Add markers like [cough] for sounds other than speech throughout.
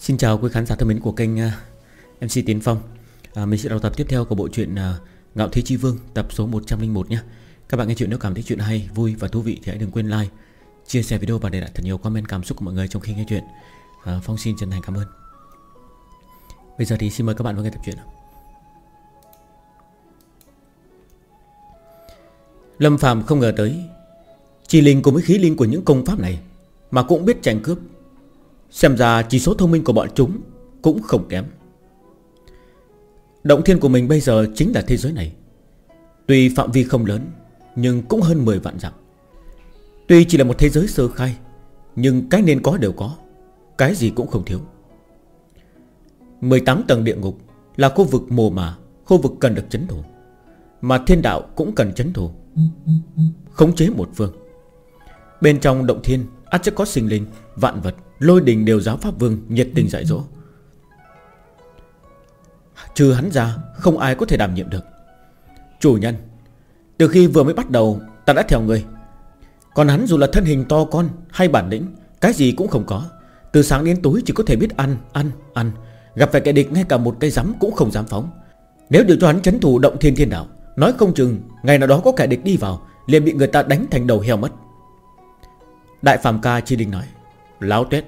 Xin chào quý khán giả thân mến của kênh à, MC Tiến Phong. À, Mình sẽ đọc tập tiếp theo của bộ truyện à, Ngạo Thế Chi Vương tập số 101 nhé. Các bạn nghe chuyện nếu cảm thấy chuyện hay, vui và thú vị thì hãy đừng quên like Chia sẻ video và để lại thật nhiều comment cảm xúc của mọi người trong khi nghe chuyện. À, Phong xin chân thành cảm ơn. Bây giờ thì xin mời các bạn vào nghe tập truyện Lâm Phạm không ngờ tới Chi linh cùng với khí linh của những công pháp này Mà cũng biết tranh cướp. Xem ra chỉ số thông minh của bọn chúng Cũng không kém. Động thiên của mình bây giờ chính là thế giới này. Tuy phạm vi không lớn, Nhưng cũng hơn 10 vạn dặm. Tuy chỉ là một thế giới sơ khai, Nhưng cái nên có đều có, Cái gì cũng không thiếu. 18 tầng địa ngục Là khu vực mồ mả, Khu vực cần được chấn thủ, Mà thiên đạo cũng cần chấn thủ, Khống chế một phương. Bên trong động thiên ắt sẽ có sinh linh, Vạn vật. Lôi đình đều giáo pháp vương nhiệt tình dạy dỗ. Trừ hắn ra Không ai có thể đảm nhiệm được. Chủ nhân Từ khi vừa mới bắt đầu Ta đã theo người Còn hắn dù là thân hình to con hay bản lĩnh Cái gì cũng không có. Từ sáng đến tối chỉ có thể biết ăn, ăn, ăn. Gặp phải kẻ địch ngay cả một cây rắm cũng không dám phóng. Nếu để cho hắn chấn thủ động thiên thiên đạo Nói không chừng Ngày nào đó có kẻ địch đi vào liền bị người ta đánh thành đầu heo mất. Đại Phạm Ca Chi đình nói Láo tuyết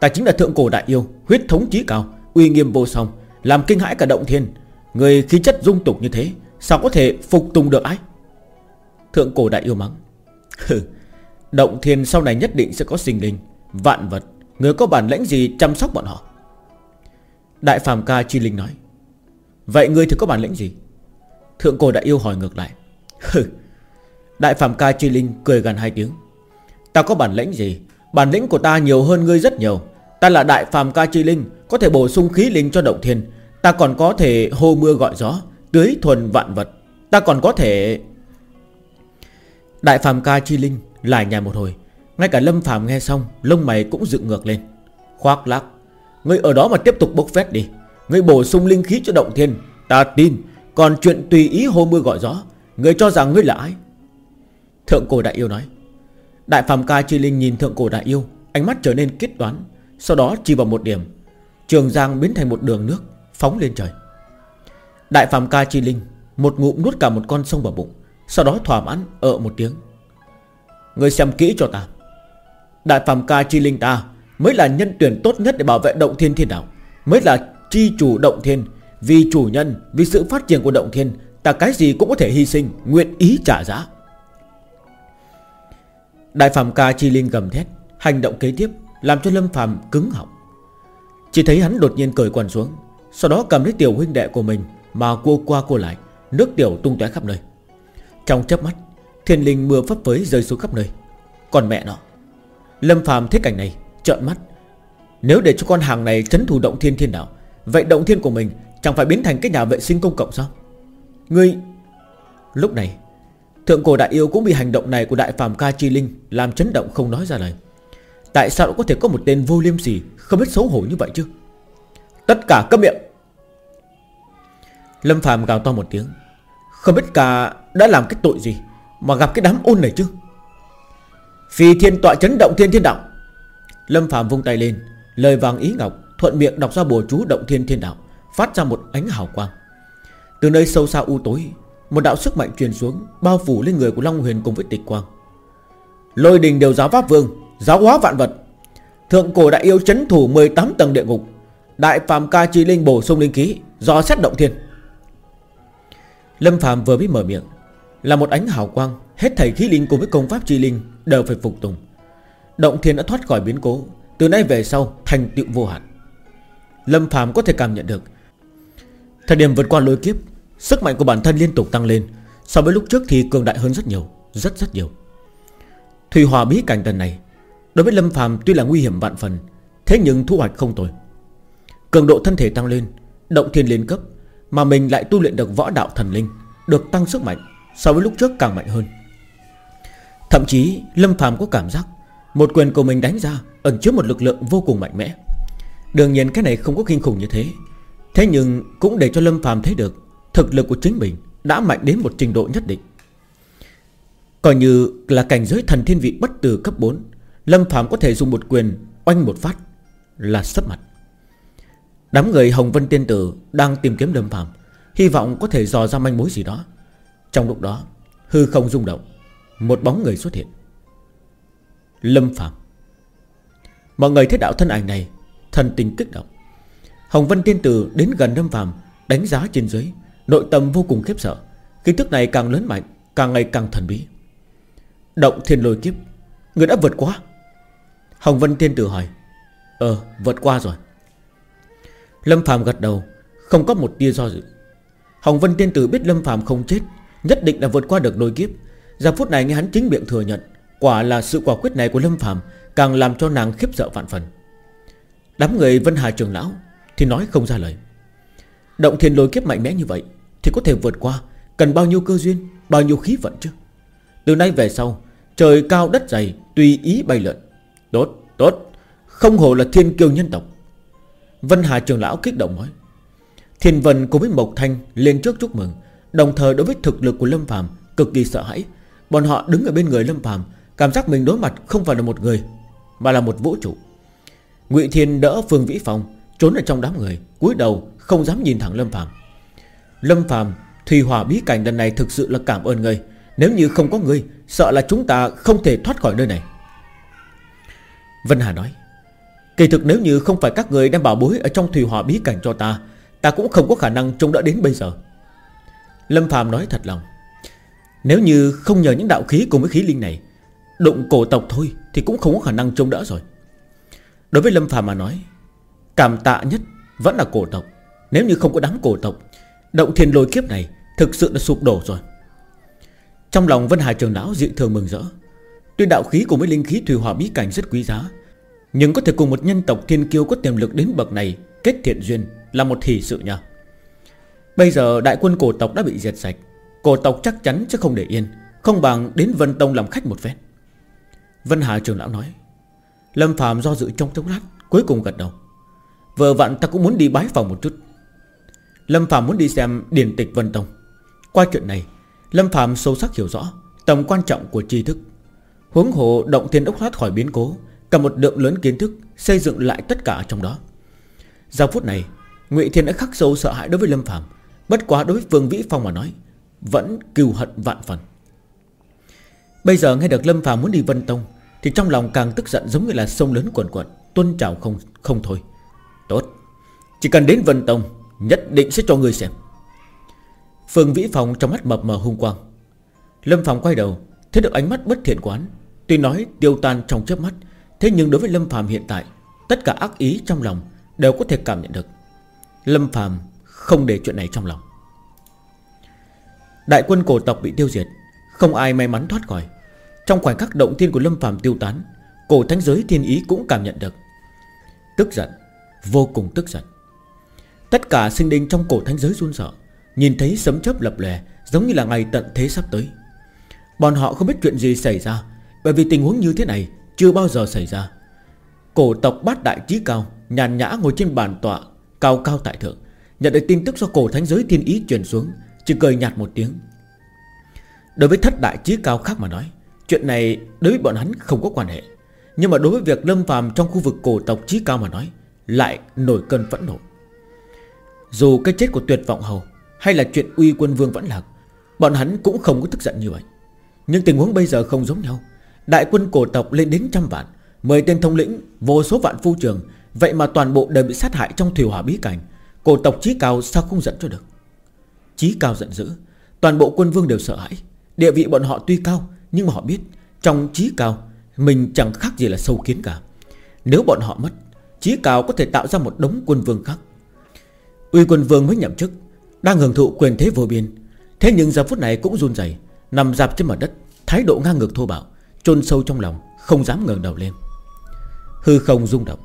Ta chính là thượng cổ đại yêu, Huyết thống chí cao, Uy nghiêm vô song, Làm kinh hãi cả động thiên. Người khí chất dung tục như thế, Sao có thể phục tùng được ai Thượng cổ đại yêu mắng. [laughs] Động thiên sau này nhất định sẽ có sinh linh, Vạn vật, Người có bản lãnh gì chăm sóc bọn họ? Đại Phạm Ca Chi Linh nói. Vậy người thì có bản lĩnh gì? Thượng cổ đại yêu hỏi ngược lại. [laughs] Đại Phạm Ca Chi Linh cười gần hai tiếng. Ta có bản lĩnh gì Bản lĩnh của ta nhiều hơn ngươi rất nhiều. Ta là đại phàm ca chi linh, Có thể bổ sung khí linh cho động thiên. Ta còn có thể hô mưa gọi gió, Tưới thuần vạn vật. Ta còn có thể Đại phàm ca chi linh lại nhà một hồi. Ngay cả lâm phàm nghe xong, Lông mày cũng dựng ngược lên. Khoác lác. Ngươi ở đó mà tiếp tục bốc phét đi. Ngươi bổ sung linh khí cho động thiên. Ta tin, Còn chuyện tùy ý hô mưa gọi gió. Ngươi cho rằng ngươi là ai? Thượng cổ đại yêu nói. Đại phàm ca chi linh nhìn thượng cổ đại yêu, Ánh mắt trở nên kết đoán Sau đó chỉ vào một điểm. Trường Giang biến thành một đường nước, Phóng lên trời. Đại phàm ca chi linh, Một ngụm nuốt cả một con sông vào bụng, Sau đó thỏa mãn ở một tiếng. Người xem kỹ cho ta. Đại phàm ca chi linh ta Mới là nhân tuyển tốt nhất để bảo vệ động thiên thiên đạo, Mới là chi chủ động thiên. Vì chủ nhân, Vì sự phát triển của động thiên, Ta cái gì cũng có thể hy sinh, Nguyện ý trả giá. Đại Phạm ca chi linh gầm thét, Hành động kế tiếp Làm cho Lâm Phạm cứng họng. Chỉ thấy hắn đột nhiên cởi quần xuống, Sau đó cầm lấy tiểu huynh đệ của mình Mà cua qua cua lại, Nước tiểu tung tóe khắp nơi. Trong chớp mắt, Thiên linh mưa phấp phới rơi xuống khắp nơi. Còn mẹ nó, Lâm Phạm thấy cảnh này, trợn mắt. Nếu để cho con hàng này chấn thủ động thiên thiên đạo, Vậy động thiên của mình Chẳng phải biến thành cái nhà vệ sinh công cộng sao? Ngươi, Lúc này Thượng cổ đại yêu cũng bị hành động này của đại phàm ca chi linh Làm chấn động không nói ra lời. Tại sao có thể có một tên vô liêm sỉ Không biết xấu hổ như vậy chứ? Tất cả câm miệng. Lâm phàm gào to một tiếng. Không biết cả đã làm cái tội gì Mà gặp cái đám ôn này chứ? Phi thiên tọa chấn động thiên thiên đạo. Lâm phàm vung tay lên, Lời vàng ý ngọc, Thuận miệng đọc ra bùa chú động thiên thiên đạo, Phát ra một ánh hào quang. Từ nơi sâu xa u tối một đạo sức mạnh truyền xuống, Bao phủ lên người của Long Huyền cùng với tịch quang. Lôi đình đều giáo pháp vương, Giáo hóa vạn vật. Thượng cổ đại yêu chấn thủ 18 tầng địa ngục. Đại phàm ca chi linh bổ sung linh khí, Do xét động thiên. Lâm phàm vừa mới mở miệng, Là một ánh hào quang, Hết thầy khí linh cùng với công pháp chi linh Đều phải phục tùng. Động thiên đã thoát khỏi biến cố, Từ nay về sau thành tựu vô hạn. Lâm phàm có thể cảm nhận được, Thời điểm vượt qua lôi kiếp Sức mạnh của bản thân liên tục tăng lên. So với lúc trước thì cường đại hơn rất nhiều, Rất rất nhiều. Thủy hòa bí cảnh lần này, Đối với Lâm phàm tuy là nguy hiểm vạn phần, Thế nhưng thu hoạch không tồi. Cường độ thân thể tăng lên, Động thiên lên cấp, Mà mình lại tu luyện được võ đạo thần linh, Được tăng sức mạnh, So với lúc trước càng mạnh hơn. Thậm chí, Lâm phàm có cảm giác Một quyền của mình đánh ra Ẩn chứa một lực lượng vô cùng mạnh mẽ. Đương nhiên cái này không có kinh khủng như thế Thế nhưng cũng để cho Lâm phàm thấy được Thực lực của chính mình Đã mạnh đến một trình độ nhất định. Coi như là cảnh giới thần thiên vị bất tử cấp 4 Lâm Phạm có thể dùng một quyền Oanh một phát Là sấp mặt. Đám người Hồng Vân Tiên Tử Đang tìm kiếm Lâm Phạm Hy vọng có thể dò ra manh mối gì đó. Trong lúc đó, Hư không rung động, Một bóng người xuất hiện. Lâm Phạm Mọi người thấy đạo thân ảnh này, Thần tình kích động. Hồng Vân Tiên Tử đến gần Lâm Phạm Đánh giá trên dưới Nội tâm vô cùng khiếp sợ. Kiến thức này càng lớn mạnh, Càng ngày càng thần bí. Động thiên lôi kiếp, Người đã vượt qua. Hồng Vân Thiên Tử hỏi Ờ vượt qua rồi. Lâm Phạm gật đầu, Không có một tia do dự. Hồng Vân Thiên Tử biết Lâm Phạm không chết, Nhất định là vượt qua được lôi kiếp. Giờ phút này nghe hắn chính miệng thừa nhận, Quả là sự quả quyết này của Lâm Phạm Càng làm cho nàng khiếp sợ vạn phần. Đám người Vân Hà Trường Lão Thì nói không ra lời. Động thiên lôi kiếp mạnh mẽ như vậy thì có thể vượt qua. Cần bao nhiêu cơ duyên, Bao nhiêu khí vận chứ? Từ nay về sau, Trời cao đất dày Tùy ý bay lượn. Tốt tốt. Không hồ là thiên kiêu nhân tộc. Vân Hà Trường Lão kích động nói. Thiên Vân cùng với Mộc Thanh lên trước chúc mừng, Đồng thời đối với thực lực của Lâm Phàm Cực kỳ sợ hãi. Bọn họ đứng ở bên người Lâm Phàm, Cảm giác mình đối mặt không phải là một người, Mà là một vũ trụ. Ngụy Thiên đỡ Phương Vĩ Phong, Trốn ở trong đám người, cúi đầu không dám nhìn thẳng Lâm Phàm. Lâm Phàm, Thùy Hòa bí cảnh lần này thực sự là cảm ơn người. Nếu như không có người, Sợ là chúng ta không thể thoát khỏi nơi này. Vân Hà nói, Kỳ thực nếu như không phải các người đem bảo bối Ở trong Thùy Hòa bí cảnh cho ta Ta cũng không có khả năng trông đỡ đến bây giờ. Lâm Phàm nói thật lòng, Nếu như không nhờ những đạo khí cùng với khí linh này, Đụng cổ tộc thôi Thì cũng không có khả năng trông đỡ rồi. Đối với Lâm Phàm mà nói, Cảm tạ nhất vẫn là cổ tộc. Nếu như không có đám cổ tộc Động thiên lôi kiếp này Thực sự đã sụp đổ rồi. Trong lòng Vân Hà Trường Lão dị thường mừng rỡ. Tuy đạo khí cùng với linh khí thủy hỏa bí cảnh rất quý giá, Nhưng có thể cùng một nhân tộc thiên kiêu có tiềm lực đến bậc này Kết thiện duyên là một hỷ sự nha Bây giờ đại quân cổ tộc đã bị diệt sạch, Cổ tộc chắc chắn sẽ không để yên, Không bằng đến Vân Tông làm khách một phép Vân Hà Trường Lão nói. Lâm Phạm do dự trong chốc lát, Cuối cùng gật đầu. Vợ vặn ta cũng muốn đi bái phòng một chút. Lâm Phạm muốn đi xem điển tịch Vân Tông. Qua chuyện này, Lâm Phạm sâu sắc hiểu rõ Tầm quan trọng của tri thức. Huống hồ động thiên ốc thoát khỏi biến cố cả một lượng lớn kiến thức Xây dựng lại tất cả trong đó. Giờ phút này, Ngụy Thiên đã khắc sâu sợ hãi đối với Lâm Phạm Bất quá đối với Vương Vĩ Phong mà nói, Vẫn cừu hận vạn phần. Bây giờ nghe được Lâm Phạm muốn đi Vân Tông, Thì trong lòng càng tức giận giống như là sông lớn quần cuộn Tuân trào không không thôi. Tốt, Chỉ cần đến Vân Tông Nhất định sẽ cho người xem. Phương Vĩ Phong trong mắt mập mờ hung quang. Lâm Phạm quay đầu, Thấy được ánh mắt bất thiện quán Tuy nói tiêu tan trong chớp mắt, Thế nhưng đối với Lâm Phạm hiện tại, Tất cả ác ý trong lòng Đều có thể cảm nhận được. Lâm Phạm không để chuyện này trong lòng. Đại quân cổ tộc bị tiêu diệt, Không ai may mắn thoát khỏi. Trong khoảnh khắc động thiên của Lâm Phạm tiêu tán, Cổ thánh giới thiên ý cũng cảm nhận được. Tức giận, Vô cùng tức giận. Tất cả sinh linh trong cổ thánh giới run sợ, Nhìn thấy sấm chớp lập lè Giống như là ngày tận thế sắp tới. Bọn họ không biết chuyện gì xảy ra, Bởi vì tình huống như thế này Chưa bao giờ xảy ra. Cổ tộc bát đại trí cao Nhàn nhã ngồi trên bàn tọa, Cao cao tại thượng, Nhận được tin tức do cổ thánh giới thiên ý truyền xuống, Chỉ cười nhạt một tiếng. Đối với thất đại trí cao khác mà nói, Chuyện này đối với bọn hắn không có quan hệ. Nhưng mà đối với việc lâm phàm trong khu vực cổ tộc trí cao mà nói, Lại nổi cơn phẫn nộ. Dù cái chết của tuyệt vọng hầu Hay là chuyện uy quân vương vẫn lạc, Bọn hắn cũng không có tức giận như vậy. Nhưng tình huống bây giờ không giống nhau. Đại quân cổ tộc lên đến trăm vạn, Mười tên thông lĩnh, Vô số vạn phu trường, Vậy mà toàn bộ đều bị sát hại trong thủy hỏa bí cảnh. Cổ tộc trí cao sao không giận cho được? Trí cao giận dữ, Toàn bộ quân vương đều sợ hãi. Địa vị bọn họ tuy cao, Nhưng mà họ biết Trong trí cao, Mình chẳng khác gì là sâu kiến cả. Nếu bọn họ mất Trí cao có thể tạo ra một đống quân vương khác. Uy quân vương mới nhậm chức, Đang hưởng thụ quyền thế vô biên. Thế nhưng giờ phút này cũng run rẩy, Nằm dạp trên mặt đất, Thái độ ngang ngược thô bạo, chôn sâu trong lòng, Không dám ngẩng đầu lên. Hư không rung động.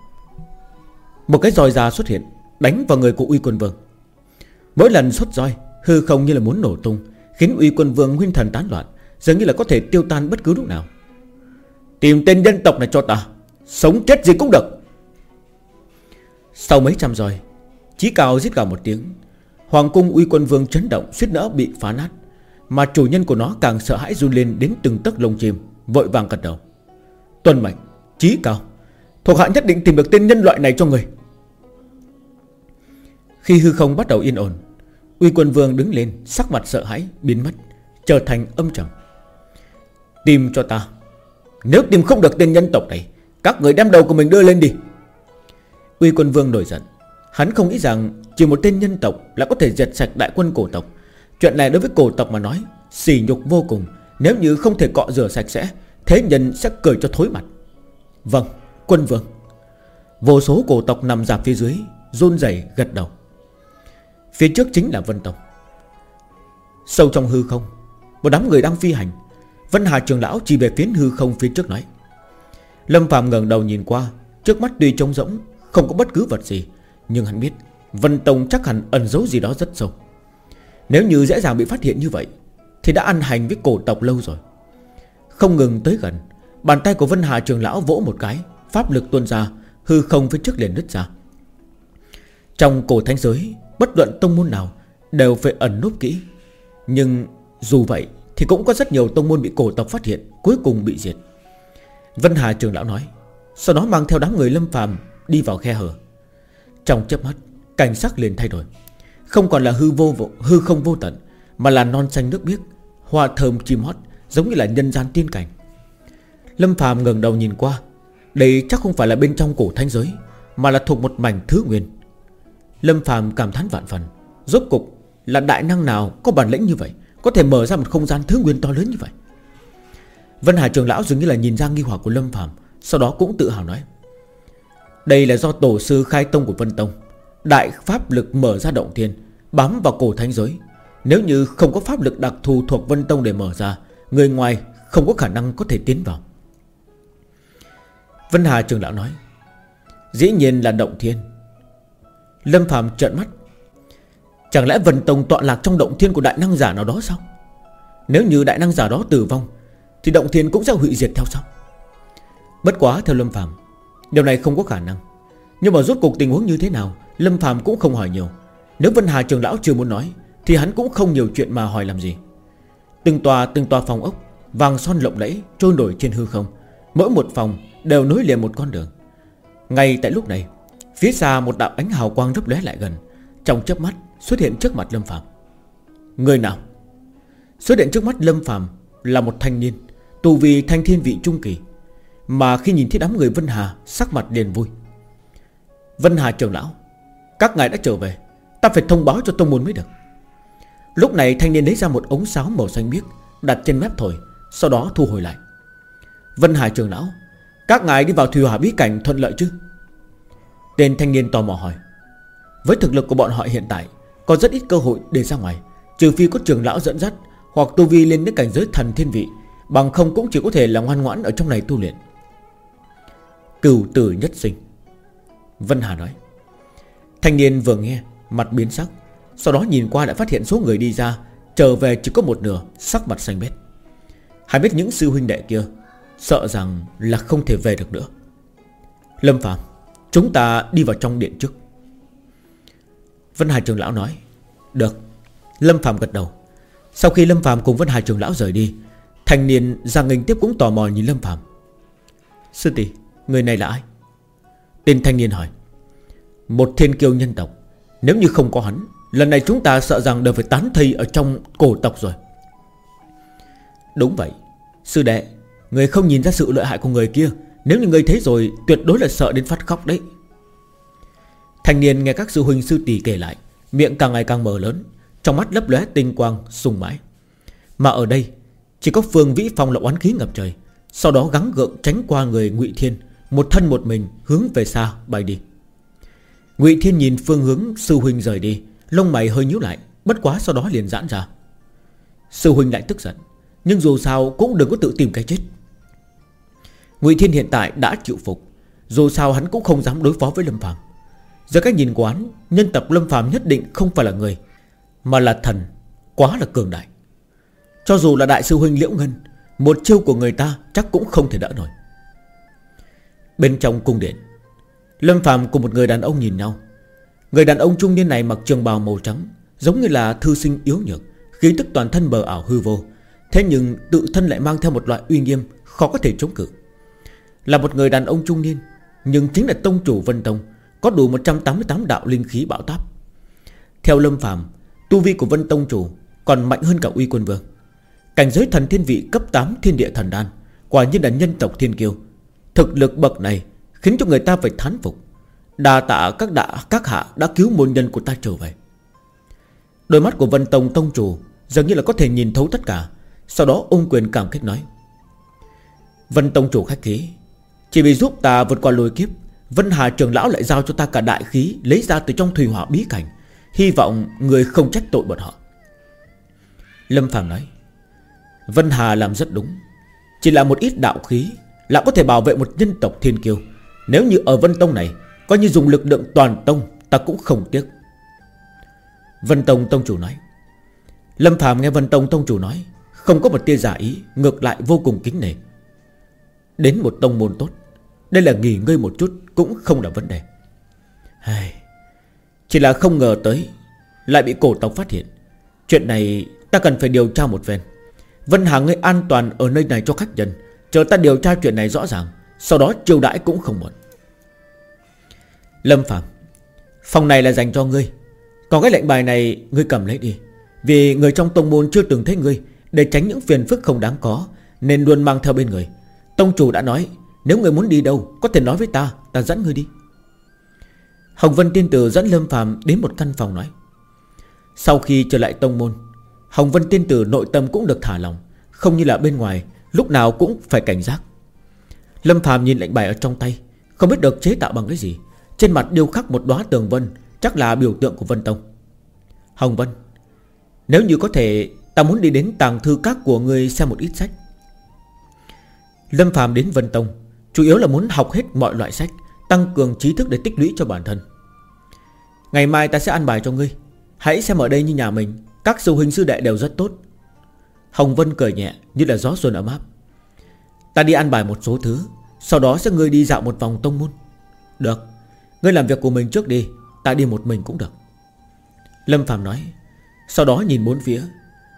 Một cái roi già xuất hiện, Đánh vào người của uy quân vương. Mỗi lần xuất roi, Hư không như là muốn nổ tung, Khiến uy quân vương nguyên thần tán loạn, Dường như là có thể tiêu tan bất cứ lúc nào. Tìm tên dân tộc này cho ta, Sống chết gì cũng được. Sau mấy trăm roi Chí cao giết gào một tiếng. Hoàng cung uy quân vương chấn động, suýt nữa bị phá nát. Mà chủ nhân của nó càng sợ hãi run lên đến từng tấc lông chim, Vội vàng gật đầu. Tuân mệnh, Chí cao, Thuộc hạ nhất định tìm được tên nhân loại này cho người. Khi hư không bắt đầu yên ổn, Uy quân vương đứng lên, Sắc mặt sợ hãi, biến mất, Trở thành âm trầm. Tìm cho ta, Nếu tìm không được tên nhân tộc này, Các người đem đầu của mình đưa lên đi. Uy quân vương nổi giận Hắn không nghĩ rằng chỉ một tên nhân tộc Là có thể diệt sạch đại quân cổ tộc. Chuyện này đối với cổ tộc mà nói Xỉ nhục vô cùng. Nếu như không thể cọ rửa sạch sẽ, Thế nhân sẽ cười cho thối mặt. Vâng quân vương. Vô số cổ tộc nằm dạp phía dưới, run rẩy, gật đầu. Phía trước chính là Vân tộc. Sâu trong hư không, Một đám người đang phi hành. Vân Hà trường lão chỉ về phía hư không phía trước nói. Lâm Phạm ngẩng đầu nhìn qua, Trước mắt tuy trống rỗng, Không có bất cứ vật gì. Nhưng hắn biết, Vân Tông chắc hẳn ẩn giấu gì đó rất sâu. Nếu như dễ dàng bị phát hiện như vậy, Thì đã ăn hành với cổ tộc lâu rồi. Không ngừng tới gần, Bàn tay của Vân Hà trường lão vỗ một cái, Pháp lực tuôn ra, Hư không phía trước liền nứt ra. Trong cổ thánh giới, Bất luận tông môn nào Đều phải ẩn núp kỹ. Nhưng dù vậy Thì cũng có rất nhiều tông môn bị cổ tộc phát hiện, Cuối cùng bị diệt. Vân Hà trường lão nói Sau đó mang theo đám người lâm phàm Đi vào khe hở? Trong chớp mắt, Cảnh sắc liền thay đổi. Không còn là hư vô hư không vô tận, Mà là non xanh nước biếc, Hoa thơm chim hót, Giống như là nhân gian tiên cảnh. Lâm phàm ngẩng đầu nhìn qua. Đây chắc không phải là bên trong cổ thanh giới, Mà là thuộc một mảnh thứ nguyên. Lâm phàm cảm thán vạn phần. Rốt cục, là đại năng nào có bản lĩnh như vậy, Có thể mở ra một không gian thứ nguyên to lớn như vậy? Vân hải trường lão dường như là nhìn ra nghi hoặc của Lâm phàm, Sau đó cũng tự hào nói. Đây là do tổ sư khai tông của Vân Tông. Đại pháp lực mở ra động thiên, Bám vào cổ thanh giới. Nếu như không có pháp lực đặc thù thuộc Vân Tông để mở ra, Người ngoài không có khả năng có thể tiến vào. Vân Hà trường lão nói, Dĩ nhiên là động thiên. Lâm Phạm trợn mắt. Chẳng lẽ Vân Tông tọa lạc trong động thiên của đại năng giả nào đó sao? Nếu như đại năng giả đó tử vong, Thì động thiên cũng sẽ hủy diệt theo sau. Bất quá theo Lâm Phạm Điều này không có khả năng. Nhưng mà rốt cuộc tình huống như thế nào, Lâm Phạm cũng không hỏi nhiều. Nếu Vân Hà trường lão chưa muốn nói, Thì hắn cũng không nhiều chuyện mà hỏi làm gì. Từng tòa từng tòa phòng ốc, Vàng son lộng lẫy, trôi nổi trên hư không. Mỗi một phòng đều nối liền một con đường. Ngay tại lúc này, Phía xa một đạo ánh hào quang rấp lóe lại gần. Trong chớp mắt, xuất hiện trước mặt Lâm Phạm Người nào? Xuất hiện trước mắt Lâm Phạm Là một thanh niên, Tù vì thanh thiên vị trung kỳ. Mà khi nhìn thấy đám người Vân Hà, Sắc mặt liền vui. Vân Hà trưởng lão, Các ngài đã trở về, Ta phải thông báo cho tông môn mới được. Lúc này thanh niên lấy ra một ống sáo màu xanh biếc, Đặt trên mép thổi, Sau đó thu hồi lại. Vân Hà trưởng lão, Các ngài đi vào thủy hỏa bí cảnh thuận lợi chứ? Tên thanh niên tò mò hỏi. Với thực lực của bọn họ hiện tại, Có rất ít cơ hội để ra ngoài, Trừ phi có trường lão dẫn dắt Hoặc tu vi lên đến cảnh giới thần thiên vị, Bằng không cũng chỉ có thể là ngoan ngoãn ở trong này tu luyện. Cửu tử nhất sinh. Vân Hà nói, Thanh niên vừa nghe, Mặt biến sắc, Sau đó nhìn qua đã phát hiện số người đi ra, Trở về chỉ có một nửa, Sắc mặt xanh bét Hai biết những sư huynh đệ kia, Sợ rằng là không thể về được nữa. Lâm Phạm Chúng ta đi vào trong điện trước. Vân Hà Trường Lão nói, Được. Lâm Phạm gật đầu. Sau khi Lâm Phạm cùng Vân Hà Trường Lão rời đi Thành niên Giang Nghênh tiếp cũng tò mò nhìn Lâm Phạm Sư tỷ Người này là ai? Tên thanh niên hỏi. Một thiên kiêu nhân tộc. Nếu như không có hắn, Lần này chúng ta sợ rằng đều phải tán thây ở trong cổ tộc rồi. Đúng vậy. Sư đệ, Người không nhìn ra sự lợi hại của người kia. Nếu như người thấy rồi, Tuyệt đối là sợ đến phát khóc đấy. Thanh niên nghe các sư huynh sư tỷ kể lại, Miệng càng ngày càng mở lớn, Trong mắt lấp lóe tinh quang, sùng mãi Mà ở đây, Chỉ có Phương Vĩ Phong là oán khí ngập trời, Sau đó gắng gượng tránh qua người ngụy Thiên. Một thân một mình hướng về xa bay đi. Ngụy Thiên nhìn phương hướng sư huynh rời đi, Lông mày hơi nhíu lại, Bất quá sau đó liền giãn ra. Sư huynh lại tức giận, Nhưng dù sao cũng đừng có tự tìm cái chết. Ngụy Thiên hiện tại đã chịu phục, Dù sao hắn cũng không dám đối phó với Lâm Phạm Giờ cách nhìn quán, Nhân tập Lâm Phạm nhất định không phải là người, Mà là thần, Quá là cường đại. Cho dù là đại sư huynh Liễu Ngân, Một chiêu của người ta chắc cũng không thể đỡ nổi. Bên trong cung điện. Lâm Phạm cùng một người đàn ông nhìn nhau. Người đàn ông trung niên này mặc trường bào màu trắng, Giống như là thư sinh yếu nhược, Khí tức toàn thân bờ ảo hư vô. Thế nhưng tự thân lại mang theo một loại uy nghiêm Khó có thể chống cự. Là một người đàn ông trung niên, Nhưng chính là tông chủ Vân Tông, Có đủ 188 đạo linh khí bão táp. Theo Lâm Phạm Tu vi của Vân Tông Chủ Còn mạnh hơn cả uy quân vương. Cảnh giới thần thiên vị cấp 8 thiên địa thần đan, Quả nhiên là nhân tộc thiên kiêu Thực lực bậc này Khiến cho người ta phải thán phục. Đà tạ các đạ các hạ đã cứu môn nhân của ta trở về. Đôi mắt của Vân Tông Tông Chủ Dường như là có thể nhìn thấu tất cả. Sau đó ôm quyền cảm kích nói, Vân Tông Chủ khách khí, Chỉ vì giúp ta vượt qua lôi kiếp, Vân Hà Trường Lão lại giao cho ta cả đại khí Lấy ra từ trong thủy hỏa bí cảnh. Hy vọng người không trách tội bọn họ. Lâm Phàm nói, Vân Hà làm rất đúng, Chỉ là một ít đạo khí là có thể bảo vệ một nhân tộc thiên kiêu. Nếu như ở Vân Tông này, Coi như dùng lực lượng toàn tông, Ta cũng không tiếc. Vân Tông Tông Chủ nói. Lâm Phạm nghe Vân Tông Tông Chủ nói, Không có một tia giả ý, Ngược lại vô cùng kính nể. Đến một tông môn tốt, Đây là nghỉ ngơi một chút Cũng không là vấn đề. Hay... Chỉ là không ngờ tới, Lại bị cổ tộc phát hiện. Chuyện này ta cần phải điều tra một phen. Vân Hà ngươi an toàn ở nơi này cho khách nhân Chờ ta điều tra chuyện này rõ ràng, Sau đó chiêu đãi cũng không muộn. Lâm Phạm Phòng này là dành cho ngươi. Còn cái lệnh bài này ngươi cầm lấy đi. Vì người trong tông môn chưa từng thấy ngươi, Để tránh những phiền phức không đáng có, Nên luôn mang theo bên người. Tông chủ đã nói, Nếu ngươi muốn đi đâu, Có thể nói với ta Ta dẫn ngươi đi. Hồng Vân Tiên Tử dẫn Lâm Phạm đến một căn phòng nói. Sau khi trở lại tông môn, Hồng Vân Tiên Tử nội tâm cũng được thả lòng Không như là bên ngoài Lúc nào cũng phải cảnh giác. Lâm Phạm nhìn lệnh bài ở trong tay, Không biết được chế tạo bằng cái gì. Trên mặt điêu khắc một đóa tường vân, Chắc là biểu tượng của Vân Tông. Hồng Vân, Nếu như có thể, Ta muốn đi đến tàng thư các của người xem một ít sách. Lâm Phạm đến Vân Tông, Chủ yếu là muốn học hết mọi loại sách, Tăng cường trí thức để tích lũy cho bản thân. Ngày mai ta sẽ ăn bài cho ngươi. Hãy xem ở đây như nhà mình, Các sư huynh sư đệ đều rất tốt. Hồng Vân cười nhẹ như là gió xuân ấm áp. Ta đi ăn bài một số thứ, Sau đó sẽ ngươi đi dạo một vòng tông môn. Được, Ngươi làm việc của mình trước đi, Ta đi một mình cũng được. Lâm Phạm nói, Sau đó nhìn bốn phía,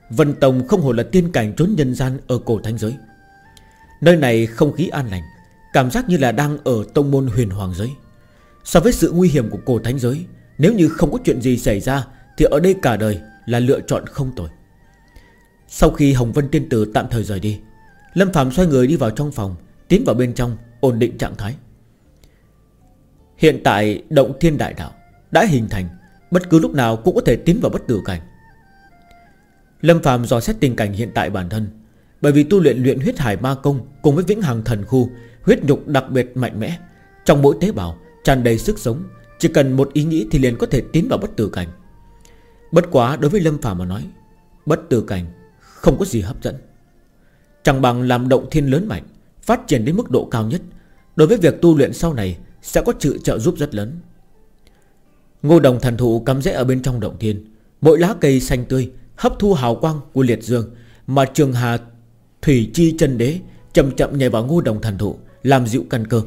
Vân Tông không hồ là tiên cảnh trốn nhân gian Ở cổ thanh giới. Nơi này không khí an lành, Cảm giác như là đang ở tông môn huyền hoàng giới. So với sự nguy hiểm của cổ thánh giới, Nếu như không có chuyện gì xảy ra Thì ở đây cả đời là lựa chọn không tồi. Sau khi Hồng Vân Tiên Tử tạm thời rời đi, Lâm Phạm xoay người đi vào trong phòng, Tiến vào bên trong, ổn định trạng thái. Hiện tại động thiên đại đạo Đã hình thành, Bất cứ lúc nào cũng có thể tiến vào bất tử cảnh. Lâm Phạm dò xét tình cảnh hiện tại bản thân, Bởi vì tu luyện luyện huyết hải ma công Cùng với vĩnh hằng thần khu, Huyết nhục đặc biệt mạnh mẽ, Trong mỗi tế bào tràn đầy sức sống, Chỉ cần một ý nghĩ thì liền có thể tiến vào bất tử cảnh. Bất quá đối với Lâm Phàm mà nói, Bất tử cảnh không có gì hấp dẫn. Chẳng bằng làm động thiên lớn mạnh, Phát triển đến mức độ cao nhất, Đối với việc tu luyện sau này Sẽ có sự trợ giúp rất lớn. Ngô đồng thần thụ cắm rễ ở bên trong động thiên, Mỗi lá cây xanh tươi Hấp thu hào quang của liệt dương Mà trường hà Thủy chi chân đế Chậm chậm nhảy vào ngô đồng thần thụ làm dịu căn cơ.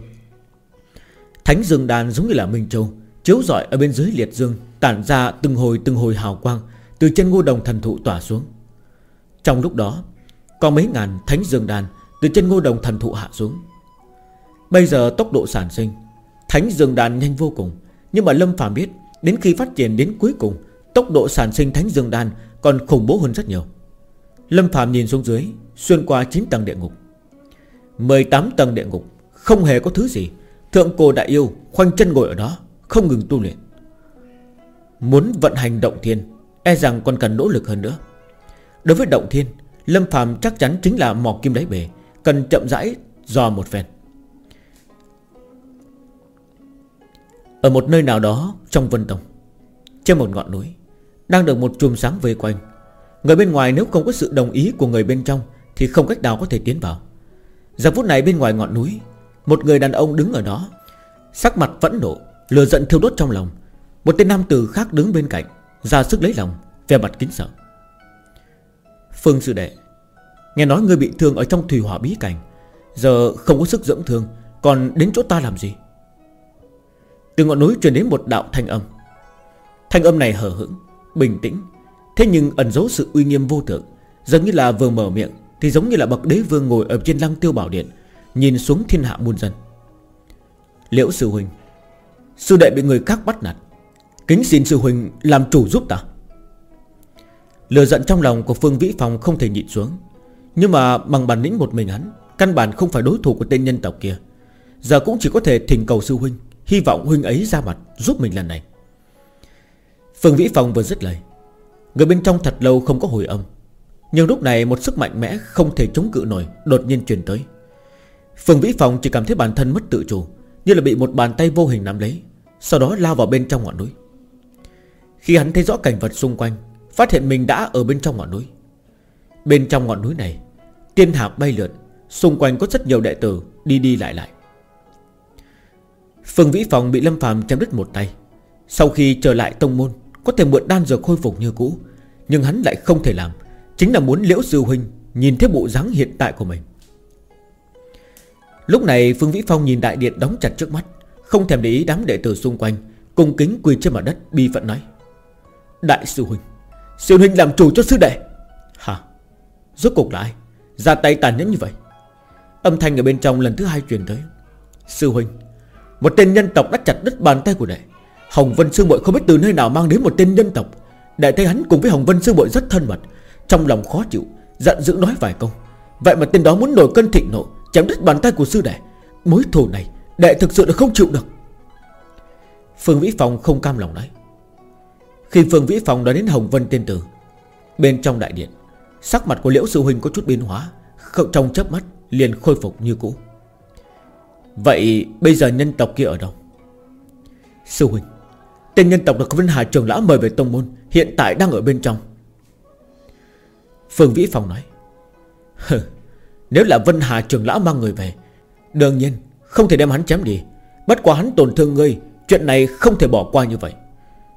Thánh dương đàn giống như là Minh Châu, Chiếu rọi ở bên dưới liệt dương Tản ra từng hồi từng hồi hào quang Từ chân ngô đồng thần thụ tỏa xuống. Trong lúc đó, Có mấy ngàn thánh dương đan Từ trên ngô đồng thần thụ hạ xuống. Bây giờ tốc độ sản sinh, Thánh dương đan nhanh vô cùng, Nhưng mà Lâm Phàm biết Đến khi phát triển đến cuối cùng, Tốc độ sản sinh thánh dương đan Còn khủng bố hơn rất nhiều. Lâm Phạm nhìn xuống dưới, Xuyên qua 9 tầng địa ngục. 18 tầng địa ngục, Không hề có thứ gì. Thượng cổ đại yêu khoanh chân ngồi ở đó, Không ngừng tu luyện. Muốn vận hành động thiên E rằng còn cần nỗ lực hơn nữa. Đối với động thiên, Lâm phàm chắc chắn chính là mỏ kim đáy bể, Cần chậm rãi dò một phen. Ở một nơi nào đó Trong Vân Tông, Trên một ngọn núi, Đang được một chùm sáng vây quanh. Người bên ngoài nếu không có sự đồng ý của người bên trong Thì không cách nào có thể tiến vào. Giờ phút này bên ngoài ngọn núi, Một người đàn ông đứng ở đó, Sắc mặt vẫn nộ Lừa giận thiêu đốt trong lòng. Một tên nam tử khác đứng bên cạnh, ra sức lấy lòng Về mặt kính sợ. Phương sư đệ, Nghe nói ngươi bị thương ở trong thủy hỏa bí cảnh, Giờ không có sức dưỡng thương, Còn đến chỗ ta làm gì? Từ ngọn núi truyền đến một đạo thanh âm. Thanh âm này hở hững, Bình tĩnh, Thế nhưng ẩn giấu sự uy nghiêm vô thượng, Giống như là vừa mở miệng thì giống như là bậc đế vương ngồi ở trên lăng tiêu bảo điện, Nhìn xuống thiên hạ muôn dân. Liễu sư huynh, Sư đệ bị người khác bắt nạt, Kính xin sư huynh làm chủ giúp ta. Lừa giận trong lòng của Phương Vĩ Phong không thể nhịn xuống. Nhưng mà bằng bản lĩnh một mình hắn, Căn bản không phải đối thủ của tên nhân tộc kia. Giờ cũng chỉ có thể thỉnh cầu sư huynh, Hy vọng huynh ấy ra mặt giúp mình lần này. Phương Vĩ Phong vừa dứt lời. Người bên trong thật lâu không có hồi âm. Nhưng lúc này một sức mạnh mẽ Không thể chống cự nổi Đột nhiên truyền tới. Phương Vĩ Phong chỉ cảm thấy bản thân mất tự chủ, Như là bị một bàn tay vô hình nắm lấy, Sau đó lao vào bên trong ngọn núi. Khi hắn thấy rõ cảnh vật xung quanh Phát hiện mình đã ở bên trong ngọn núi. Bên trong ngọn núi này, Tiên hạc bay lượn, Xung quanh có rất nhiều đệ tử đi đi lại lại. Phương Vĩ Phong bị Lâm Phàm chém đứt một tay. Sau khi trở lại tông môn, Có thể mượn đan dược khôi phục như cũ, Nhưng hắn lại không thể làm, Chính là muốn Liễu Sư Huynh Nhìn thấy bộ dáng hiện tại của mình. Lúc này, Phương Vĩ Phong nhìn đại điện đóng chặt trước mắt, Không thèm để ý đám đệ tử xung quanh Cùng kính quỳ trên mặt đất, bi phận nói, Đại sư Huynh Sư Huynh làm chủ cho sư đệ. Hả? Rốt cục lại Ra tay tàn nhẫn như vậy. Âm thanh ở bên trong lần thứ hai truyền tới. Sư Huynh Một tên nhân tộc đã chặt đứt bàn tay của đệ. Hồng Vân Sư Bội không biết từ nơi nào mang đến một tên nhân tộc. Đệ thấy hắn cùng với Hồng Vân Sư Bội rất thân mật Trong lòng khó chịu Giận dữ nói vài câu. Vậy mà tên đó muốn nổi cơn thịnh nộ Chém đứt bàn tay của sư đệ. Mối thù này đệ thực sự là không chịu được. Phương Vĩ Phong không cam lòng nói khi Phương Vĩ Phong đã đến Hồng Vân Tiên Tử, Bên trong đại điện, Sắc mặt của Liễu Sư Huynh có chút biến hóa Trong chớp mắt liền khôi phục như cũ. Vậy bây giờ nhân tộc kia ở đâu? Sư Huynh, Tên nhân tộc được Vân Hà Trường Lão mời về Tông Môn, Hiện tại đang ở bên trong. Phương Vĩ Phong nói, Hừ, Nếu là Vân Hà Trường Lão mang người về, Đương nhiên không thể đem hắn chém đi. Bất quá hắn tổn thương ngươi, Chuyện này không thể bỏ qua như vậy.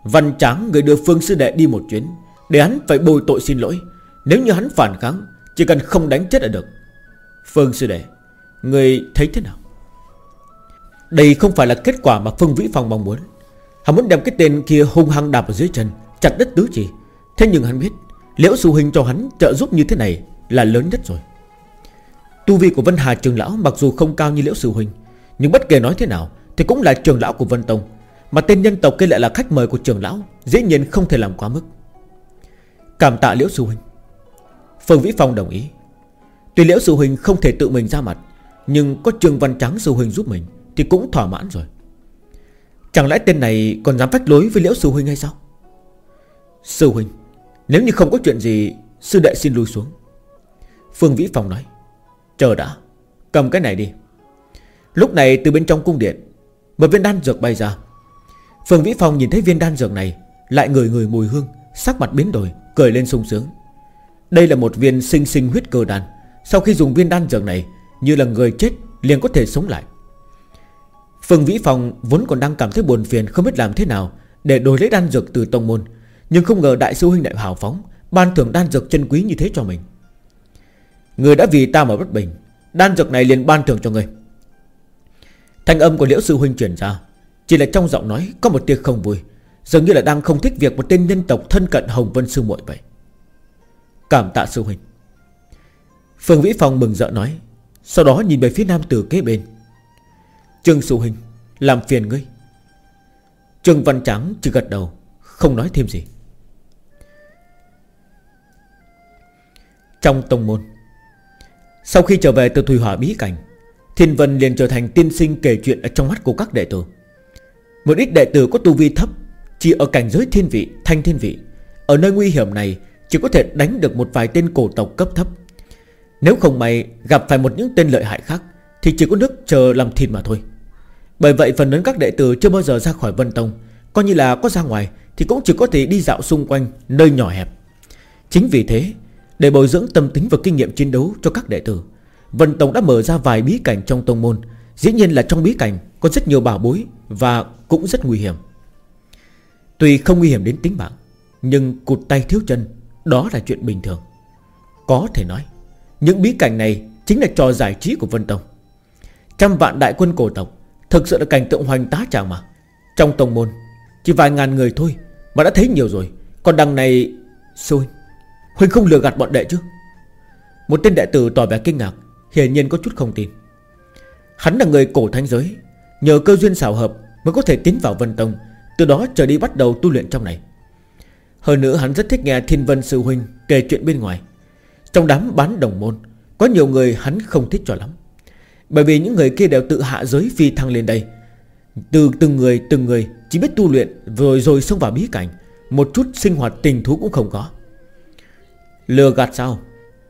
Văn Tráng người đưa Phương Sư Đệ đi một chuyến, Để hắn phải bồi tội xin lỗi. Nếu như hắn phản kháng, Chỉ cần không đánh chết là được. Phương Sư Đệ, Người thấy thế nào? Đây không phải là kết quả mà Phương Vĩ Phong mong muốn. Hắn muốn đem cái tên kia hung hăng đạp ở dưới chân, Chặt đất tứ chỉ Thế nhưng hắn biết, Liễu Sư Huynh cho hắn trợ giúp như thế này Là lớn nhất rồi. Tu vi của Vân Hà Trường Lão mặc dù không cao như Liễu Sư Huynh, Nhưng bất kể nói thế nào Thì cũng là trường lão của Vân Tông. Mà tên nhân tộc kia lại là khách mời của trường lão, Dĩ nhiên không thể làm quá mức. Cảm tạ Liễu Sư Huynh. Phương Vĩ Phong đồng ý. Tuy Liễu Sư Huynh không thể tự mình ra mặt, Nhưng có Trường Văn Trắng Sư Huynh giúp mình Thì cũng thỏa mãn rồi. Chẳng lẽ tên này còn dám phách lối với Liễu Sư Huynh hay sao? Sư Huynh, Nếu như không có chuyện gì, Sư đệ xin lui xuống. Phương Vĩ Phong nói. Chờ đã, Cầm cái này đi. Lúc này từ bên trong cung điện, Một viên đan dược bay ra. Phương Vĩ Phong nhìn thấy viên đan dược này, Lại người người mùi hương, Sắc mặt biến đổi, Cười lên sung sướng. Đây là một viên sinh sinh huyết cơ đan, Sau khi dùng viên đan dược này, Như là người chết, liền có thể sống lại. Phương Vĩ Phong vốn còn đang cảm thấy buồn phiền Không biết làm thế nào Để đổi lấy đan dược từ tông môn, Nhưng không ngờ đại sư huynh đại hào phóng, Ban thưởng đan dược chân quý như thế cho mình. Người đã vì ta mà bất bình, Đan dược này liền ban thưởng cho người. Thanh âm của Liễu Sư Huynh truyền ra. Chỉ là trong giọng nói có một tia không vui, Dường như là đang không thích việc một tên nhân tộc thân cận Hồng Vân Sư muội vậy. Cảm tạ Sư Huynh. Phương Vĩ Phong mừng rỡ nói, Sau đó nhìn về phía nam tử kế bên. Trương Sư Huynh, Làm phiền ngươi. Trương Văn Trắng chỉ gật đầu, Không nói thêm gì. Trong tông môn, Sau khi trở về từ Thùy Hỏa Bí Cảnh, Thiên Vân liền trở thành tiên sinh kể chuyện ở trong mắt của các đệ tử. Một ít đệ tử có tu vi thấp Chỉ ở cảnh giới thiên vị, thanh thiên vị Ở nơi nguy hiểm này Chỉ có thể đánh được một vài tên cổ tộc cấp thấp. Nếu không may gặp phải một những tên lợi hại khác Thì chỉ có nước chờ làm thịt mà thôi. Bởi vậy phần lớn các đệ tử chưa bao giờ ra khỏi Vân Tông Coi như là có ra ngoài Thì cũng chỉ có thể đi dạo xung quanh Nơi nhỏ hẹp. Chính vì thế Để bồi dưỡng tâm tính và kinh nghiệm chiến đấu cho các đệ tử Vân Tông đã mở ra vài bí cảnh trong tông môn. Dĩ nhiên là trong bí cảnh Có rất nhiều bảo bối Và cũng rất nguy hiểm. Tuy không nguy hiểm đến tính mạng, Nhưng cụt tay thiếu chân, Đó là chuyện bình thường. Có thể nói, Những bí cảnh này chính là trò giải trí của Vân Tông. Trăm vạn đại quân cổ tộc Thực sự là cảnh tượng hoành tá tràng mà. Trong tông môn, Chỉ vài ngàn người thôi Mà đã thấy nhiều rồi. Còn đằng này Xôi Huynh không lừa gạt bọn đệ chứ? Một tên đệ tử tỏ vẻ kinh ngạc, Hiển nhiên có chút không tin. Hắn là người cổ thanh giới, Nhờ cơ duyên xảo hợp mới có thể tiến vào Vân Tông, Từ đó trở đi bắt đầu tu luyện trong này. Hơn nữa hắn rất thích nghe Thiên Vân Sư Huynh kể chuyện bên ngoài. Trong đám bán đồng môn, Có nhiều người hắn không thích cho lắm. Bởi vì những người kia đều tự hạ giới phi thăng lên đây. Từ từng người từng người Chỉ biết tu luyện, rồi rồi xông vào bí cảnh. Một chút sinh hoạt tình thú cũng không có. Lừa gạt sao?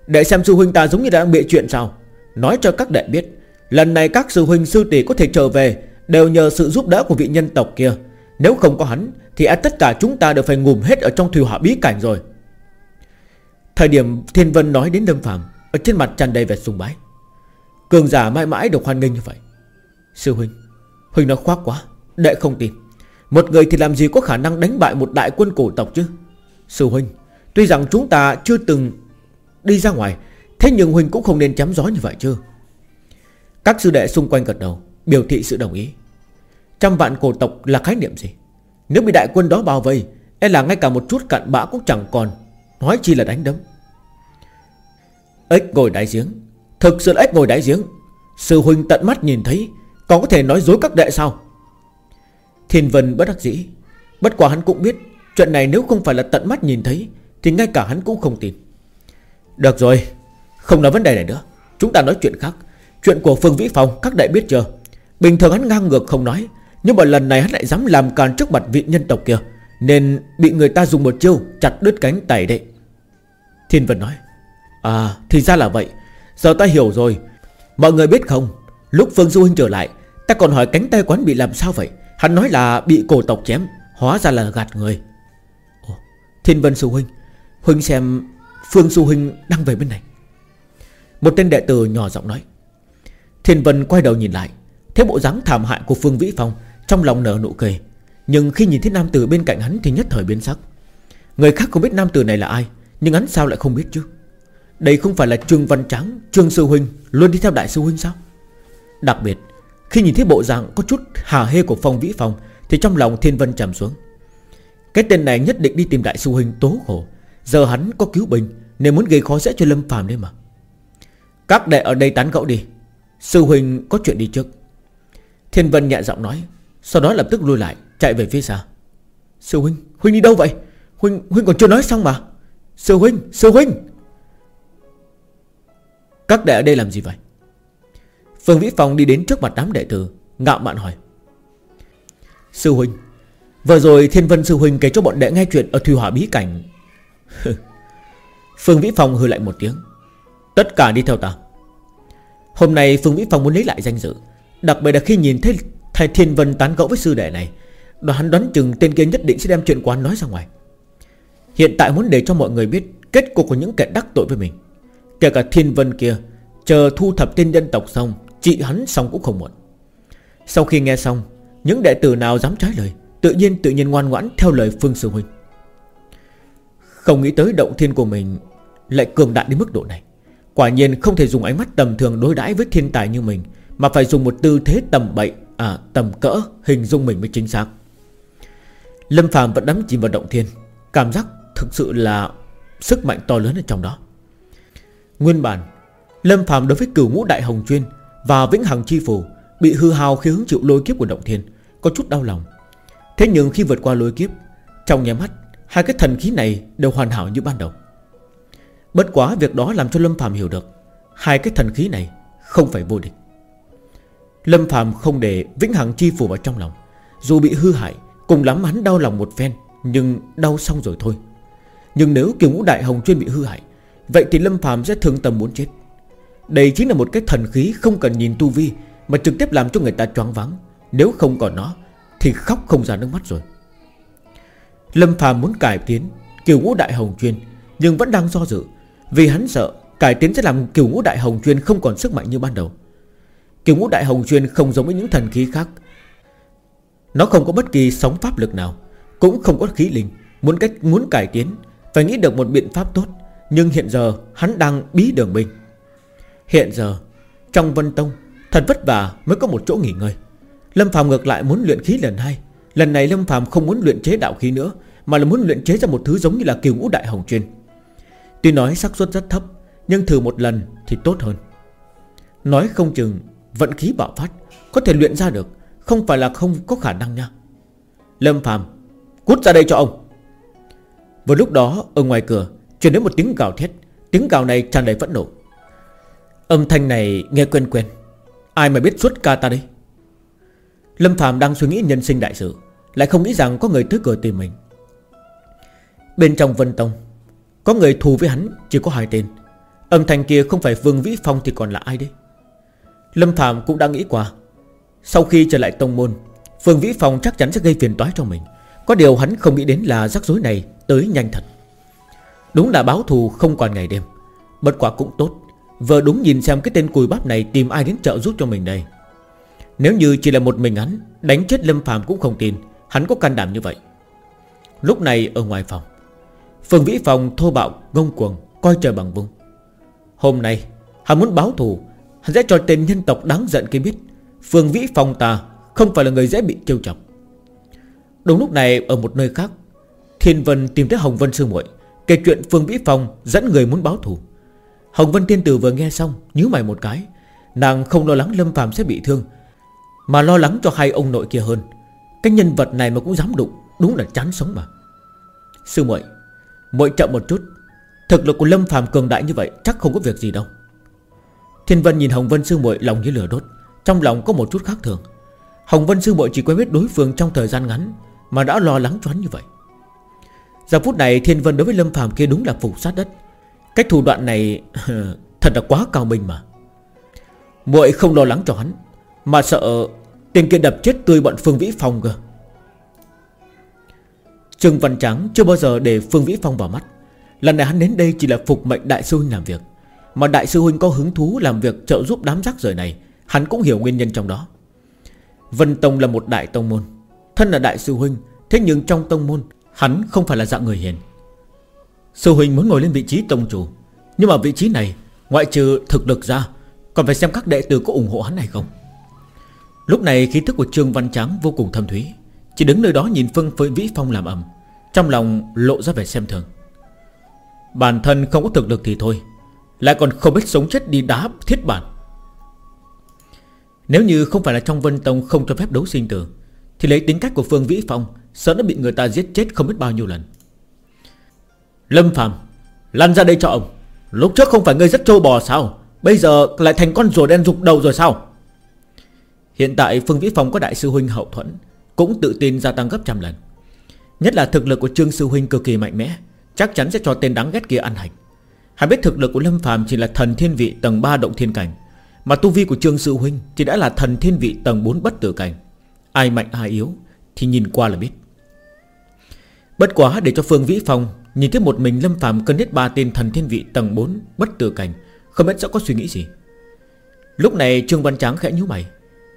Để xem sư huynh ta giống như đang bịa chuyện sao? Nói cho các đệ biết, Lần này các sư huynh sư tỷ có thể trở về Đều nhờ sự giúp đỡ của vị nhân tộc kia. Nếu không có hắn Thì à, tất cả chúng ta đều phải ngùm hết Ở trong thủy hỏa bí cảnh rồi. Thời điểm Thiên Vân nói đến Lâm Phạm Ở trên mặt tràn đầy vẻ sùng bái. Cường giả mãi mãi được hoan nghênh như vậy. Sư huynh Huynh nói khoác quá Đệ không tin. Một người thì làm gì có khả năng đánh bại một đại quân cổ tộc chứ? Sư huynh Tuy rằng chúng ta chưa từng đi ra ngoài Thế nhưng Huynh cũng không nên chém gió như vậy chứ. Các sư đệ xung quanh gật đầu Biểu thị sự đồng ý. Trăm vạn cổ tộc là khái niệm gì? Nếu bị đại quân đó bao vây E là ngay cả một chút cặn bã cũng chẳng còn. Nói chi là đánh đấm. Ếch ngồi đáy giếng. Thực sự là ếch ngồi đáy giếng. Sư huynh tận mắt nhìn thấy, Còn có thể nói dối các đệ sao? Thiên Vân bất đắc dĩ. Bất quả hắn cũng biết, Chuyện này nếu không phải là tận mắt nhìn thấy, Thì ngay cả hắn cũng không tin. Được rồi, Không nói vấn đề này nữa. Chúng ta nói chuyện khác. Chuyện của Phương Vĩ Phong, các đại biết chưa? Bình thường hắn ngang ngược không nói nhưng mà lần này hắn lại dám làm càn trước mặt vị nhân tộc kia Nên bị người ta dùng một chiêu Chặt đứt cánh tay đệ Thiên Vân nói À thì ra là vậy. Giờ ta hiểu rồi. Mọi người biết không Lúc Phương Du Huynh trở lại Ta còn hỏi cánh tay quán bị làm sao vậy? Hắn nói là bị cổ tộc chém Hóa ra là gạt người. Ồ, Thiên Vân Sư Huynh Huynh xem Phương Du Huynh đang về bên này. Một tên đệ tử nhỏ giọng nói. Thiên Vân quay đầu nhìn lại Thấy bộ dáng thảm hại của Phương Vĩ Phong trong lòng nở nụ cười. Nhưng khi nhìn thấy nam tử bên cạnh hắn thì nhất thời biến sắc. Người khác không biết nam tử này là ai, Nhưng hắn sao lại không biết chứ? Đây không phải là Trương Văn Tráng, Trương Sư Huynh luôn đi theo Đại Sư Huynh sao? Đặc biệt, Khi nhìn thấy bộ dạng có chút hà hê của Phong Vĩ Phong Thì trong lòng Thiên Vân trầm xuống. Cái tên này nhất định đi tìm Đại Sư Huynh tố khổ. Giờ hắn có cứu bình, Nên muốn gây khó dễ cho Lâm Phàm đấy mà. Các đệ ở đây tán gẫu đi. Sư Huynh có chuyện đi trước. Thiên Vân nhẹ giọng nói sau đó lập tức lui lại, chạy về phía xa. Sư Huynh Huynh đi đâu vậy? Huynh Huynh còn chưa nói xong mà. Sư Huynh Sư Huynh! Các đệ ở đây làm gì vậy? Phương Vĩ Phong đi đến trước mặt đám đệ tử, Ngạo mạn hỏi. Sư Huynh, Vừa rồi Thiên Vân Sư Huynh kể cho bọn đệ nghe chuyện Ở Thùy Hỏa Bí Cảnh. [laughs] Phương Vĩ Phong hư lại một tiếng. Tất cả đi theo ta. Hôm nay Phương Vĩ Phong muốn lấy lại danh dự, Đặc biệt là khi nhìn thấy Thầy Thiên Vân tán gẫu với sư đệ này. Đoán đoán chừng tên kia nhất định sẽ đem chuyện quán nói ra ngoài. Hiện tại muốn để cho mọi người biết Kết cục của những kẻ đắc tội với mình. Kể cả Thiên Vân kia, Chờ thu thập tên dân tộc xong, Trị hắn xong cũng không muộn. Sau khi nghe xong, Những đệ tử nào dám trái lời, Tự nhiên tự nhiên ngoan ngoãn theo lời Phương Sư Huynh. Không nghĩ tới động thiên của mình Lại cường đại đến mức độ này. Quả nhiên không thể dùng ánh mắt tầm thường đối đãi với thiên tài như mình, Mà phải dùng một tư thế tầm bậy À tầm cỡ hình dung mình mới chính xác. Lâm Phạm vẫn đắm chìm vào động thiên, Cảm giác thực sự là Sức mạnh to lớn ở trong đó. Nguyên bản, Lâm Phạm đối với cửu ngũ đại hồng chuyên Và vĩnh hằng chi phù Bị hư hao khi hứng chịu lôi kiếp của động thiên, Có chút đau lòng. Thế nhưng khi vượt qua lôi kiếp, Trong nhà mắt, Hai cái thần khí này đều hoàn hảo như ban đầu. Bất quá việc đó làm cho Lâm Phạm hiểu được, Hai cái thần khí này không phải vô địch. Lâm Phạm không để vĩnh hằng chi phủ vào trong lòng. Dù bị hư hại, Cùng lắm hắn đau lòng một phen, Nhưng đau xong rồi thôi. Nhưng nếu kiều ngũ đại hồng chuyên bị hư hại, Vậy thì Lâm Phạm sẽ thương tâm muốn chết. Đây chính là một cái thần khí Không cần nhìn tu vi, Mà trực tiếp làm cho người ta choáng vắng Nếu không còn nó, Thì khóc không ra nước mắt rồi. Lâm Phạm muốn cải tiến Kiều ngũ đại hồng chuyên, Nhưng vẫn đang do dự, Vì hắn sợ cải tiến sẽ làm kiều ngũ đại hồng chuyên Không còn sức mạnh như ban đầu. Kiều ngũ đại hồng chuyên không giống với những thần khí khác. Nó không có bất kỳ sóng pháp lực nào, Cũng không có khí linh, Muốn cách, muốn cải tiến, Phải nghĩ được một biện pháp tốt. Nhưng hiện giờ, hắn đang bí đường binh Hiện giờ, Trong Vân Tông, Thật vất vả mới có một chỗ nghỉ ngơi. Lâm Phạm ngược lại muốn luyện khí lần hai. Lần này Lâm Phạm không muốn luyện chế đạo khí nữa, Mà là muốn luyện chế ra một thứ giống như là kiều ngũ đại hồng chuyên Tuy nói xác suất rất thấp, Nhưng thử một lần thì tốt hơn. Nói không chừng Vận khí bạo phát, Có thể luyện ra được, Không phải là không có khả năng nha. Lâm Phạm Cút ra đây cho ông. Vừa lúc đó, ở ngoài cửa, Truyền đến một tiếng gào thét. Tiếng gào này tràn đầy phẫn nộ. Âm thanh này nghe quen quen, Ai mà biết suốt ca ta đây? Lâm Phạm đang suy nghĩ nhân sinh đại sự, Lại không nghĩ rằng có người tới cửa tìm mình. Bên trong Vân Tông, Có người thù với hắn chỉ có hai tên. Âm thanh kia không phải Vương Vĩ Phong thì còn là ai đấy Lâm Phạm cũng đã nghĩ qua. Sau khi trở lại Tông Môn, Phương Vĩ Phong chắc chắn sẽ gây phiền toái cho mình. Có điều hắn không nghĩ đến là rắc rối này Tới nhanh thật. Đúng là báo thù không còn ngày đêm. Bất quả cũng tốt. Vừa đúng nhìn xem cái tên cùi bắp này tìm ai đến trợ giúp cho mình đây. Nếu như chỉ là một mình hắn, Đánh chết Lâm Phạm cũng không tin. Hắn có can đảm như vậy. Lúc này ở ngoài phòng, Phương Vĩ Phong thô bạo, ngông cuồng, Coi trời bằng vung. Hôm nay, hắn muốn báo thù Hắn sẽ cho tên nhân tộc đáng giận kia biết. Phương Vĩ Phong ta Không phải là người dễ bị trêu chọc. Đúng lúc này, ở một nơi khác, Thiên Vân tìm tới Hồng Vân Sư muội, Kể chuyện Phương Vĩ Phong dẫn người muốn báo thù. Hồng Vân Tiên Tử vừa nghe xong, nhíu mày một cái. Nàng không lo lắng Lâm Phạm sẽ bị thương, Mà lo lắng cho hai ông nội kia hơn. Cái nhân vật này mà cũng dám đụng, Đúng là chán sống mà. Sư muội muội chậm một chút. Thực lực của Lâm Phạm cường đại như vậy Chắc không có việc gì đâu. Thiên Vân nhìn Hồng Vân Sư muội lòng như lửa đốt, Trong lòng có một chút khác thường. Hồng Vân Sư muội chỉ quen biết đối phương trong thời gian ngắn Mà đã lo lắng choán như vậy. Giờ phút này Thiên Vân đối với Lâm Phạm kia đúng là phục sát đất. Cách thủ đoạn này, [laughs] Thật là quá cao minh mà. Muội không lo lắng cho hắn, Mà sợ Tiền kia đập chết tươi bọn Phương Vĩ Phong cơ. Trương Văn Trắng chưa bao giờ để Phương Vĩ Phong vào mắt. Lần này hắn đến đây chỉ là phục mệnh Đại sư làm việc. Mà Đại sư Huynh có hứng thú làm việc trợ giúp đám rác rời này, Hắn cũng hiểu nguyên nhân trong đó. Vân Tông là một đại tông môn, Thân là Đại sư Huynh, Thế nhưng trong tông môn, Hắn không phải là dạng người hiền. Sư Huynh muốn ngồi lên vị trí tông chủ, Nhưng mà vị trí này, Ngoại trừ thực lực ra, Còn phải xem các đệ tử có ủng hộ hắn hay không. Lúc này khí thức của Trương Văn Trắng vô cùng thâm thúy, Chỉ đứng nơi đó nhìn Phương Phơi Vĩ Phong làm ầm Trong lòng lộ ra vẻ xem thường. Bản thân không có thực lực thì thôi lại còn không biết sống chết đi đá thiết bản. Nếu như không phải là trong Vân Tông không cho phép đấu sinh tử, Thì lấy tính cách của Phương Vĩ Phong Sợ nó bị người ta giết chết không biết bao nhiêu lần. Lâm Phạm Lăn ra đây cho ông. Lúc trước không phải ngươi rất trâu bò sao? Bây giờ lại thành con rùa đen rục đầu rồi sao? Hiện tại Phương Vĩ Phong có đại sư huynh hậu thuẫn, Cũng tự tin gia tăng gấp trăm lần. Nhất là thực lực của Trương Sư Huynh cực kỳ mạnh mẽ, Chắc chắn sẽ cho tên đáng ghét kia ăn hành. Hắn biết thực lực của Lâm Phàm chỉ là thần thiên vị tầng 3 động thiên cảnh, Mà tu vi của Trương Sư Huynh Chỉ đã là thần thiên vị tầng 4 bất tử cảnh. Ai mạnh, ai yếu Thì nhìn qua là biết. Bất quá để cho Phương Vĩ Phong Nhìn thấy một mình Lâm Phạm cân hết ba tên thần thiên vị tầng 4 bất tử cảnh, Không biết sẽ có suy nghĩ gì. Lúc này Trương Văn Tráng khẽ nhíu mày.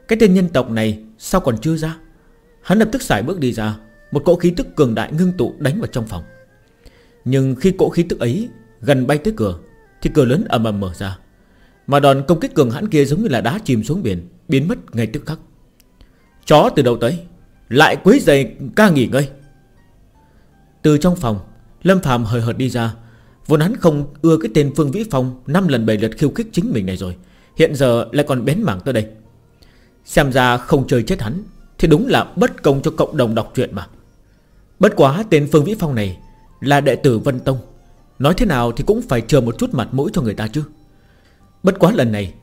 Cái tên nhân tộc này sao còn chưa ra? Hắn lập tức xài bước đi ra, Một cỗ khí tức cường đại ngưng tụ đánh vào trong phòng. Nhưng khi cỗ khí tức ấy Gần bay tới cửa, Thì cửa lớn ầm ầm mở ra. Mà đòn công kích cường hãn kia giống như là đá chìm xuống biển, Biến mất ngay tức khắc. Chó từ đầu tới? Lại quấy giày ca nghỉ ngơi. Từ trong phòng, Lâm Phạm hời hợt đi ra. Vốn hắn không ưa cái tên Phương Vĩ Phong, năm lần bảy lượt khiêu khích chính mình này rồi. Hiện giờ lại còn bén mảng tới đây. Xem ra không chơi chết hắn, Thì đúng là bất công cho cộng đồng đọc truyện mà. Bất quá tên Phương Vĩ Phong này Là đệ tử Vân Tông. Nói thế nào thì cũng phải chờ một chút mặt mũi cho người ta chứ. Bất quá lần này,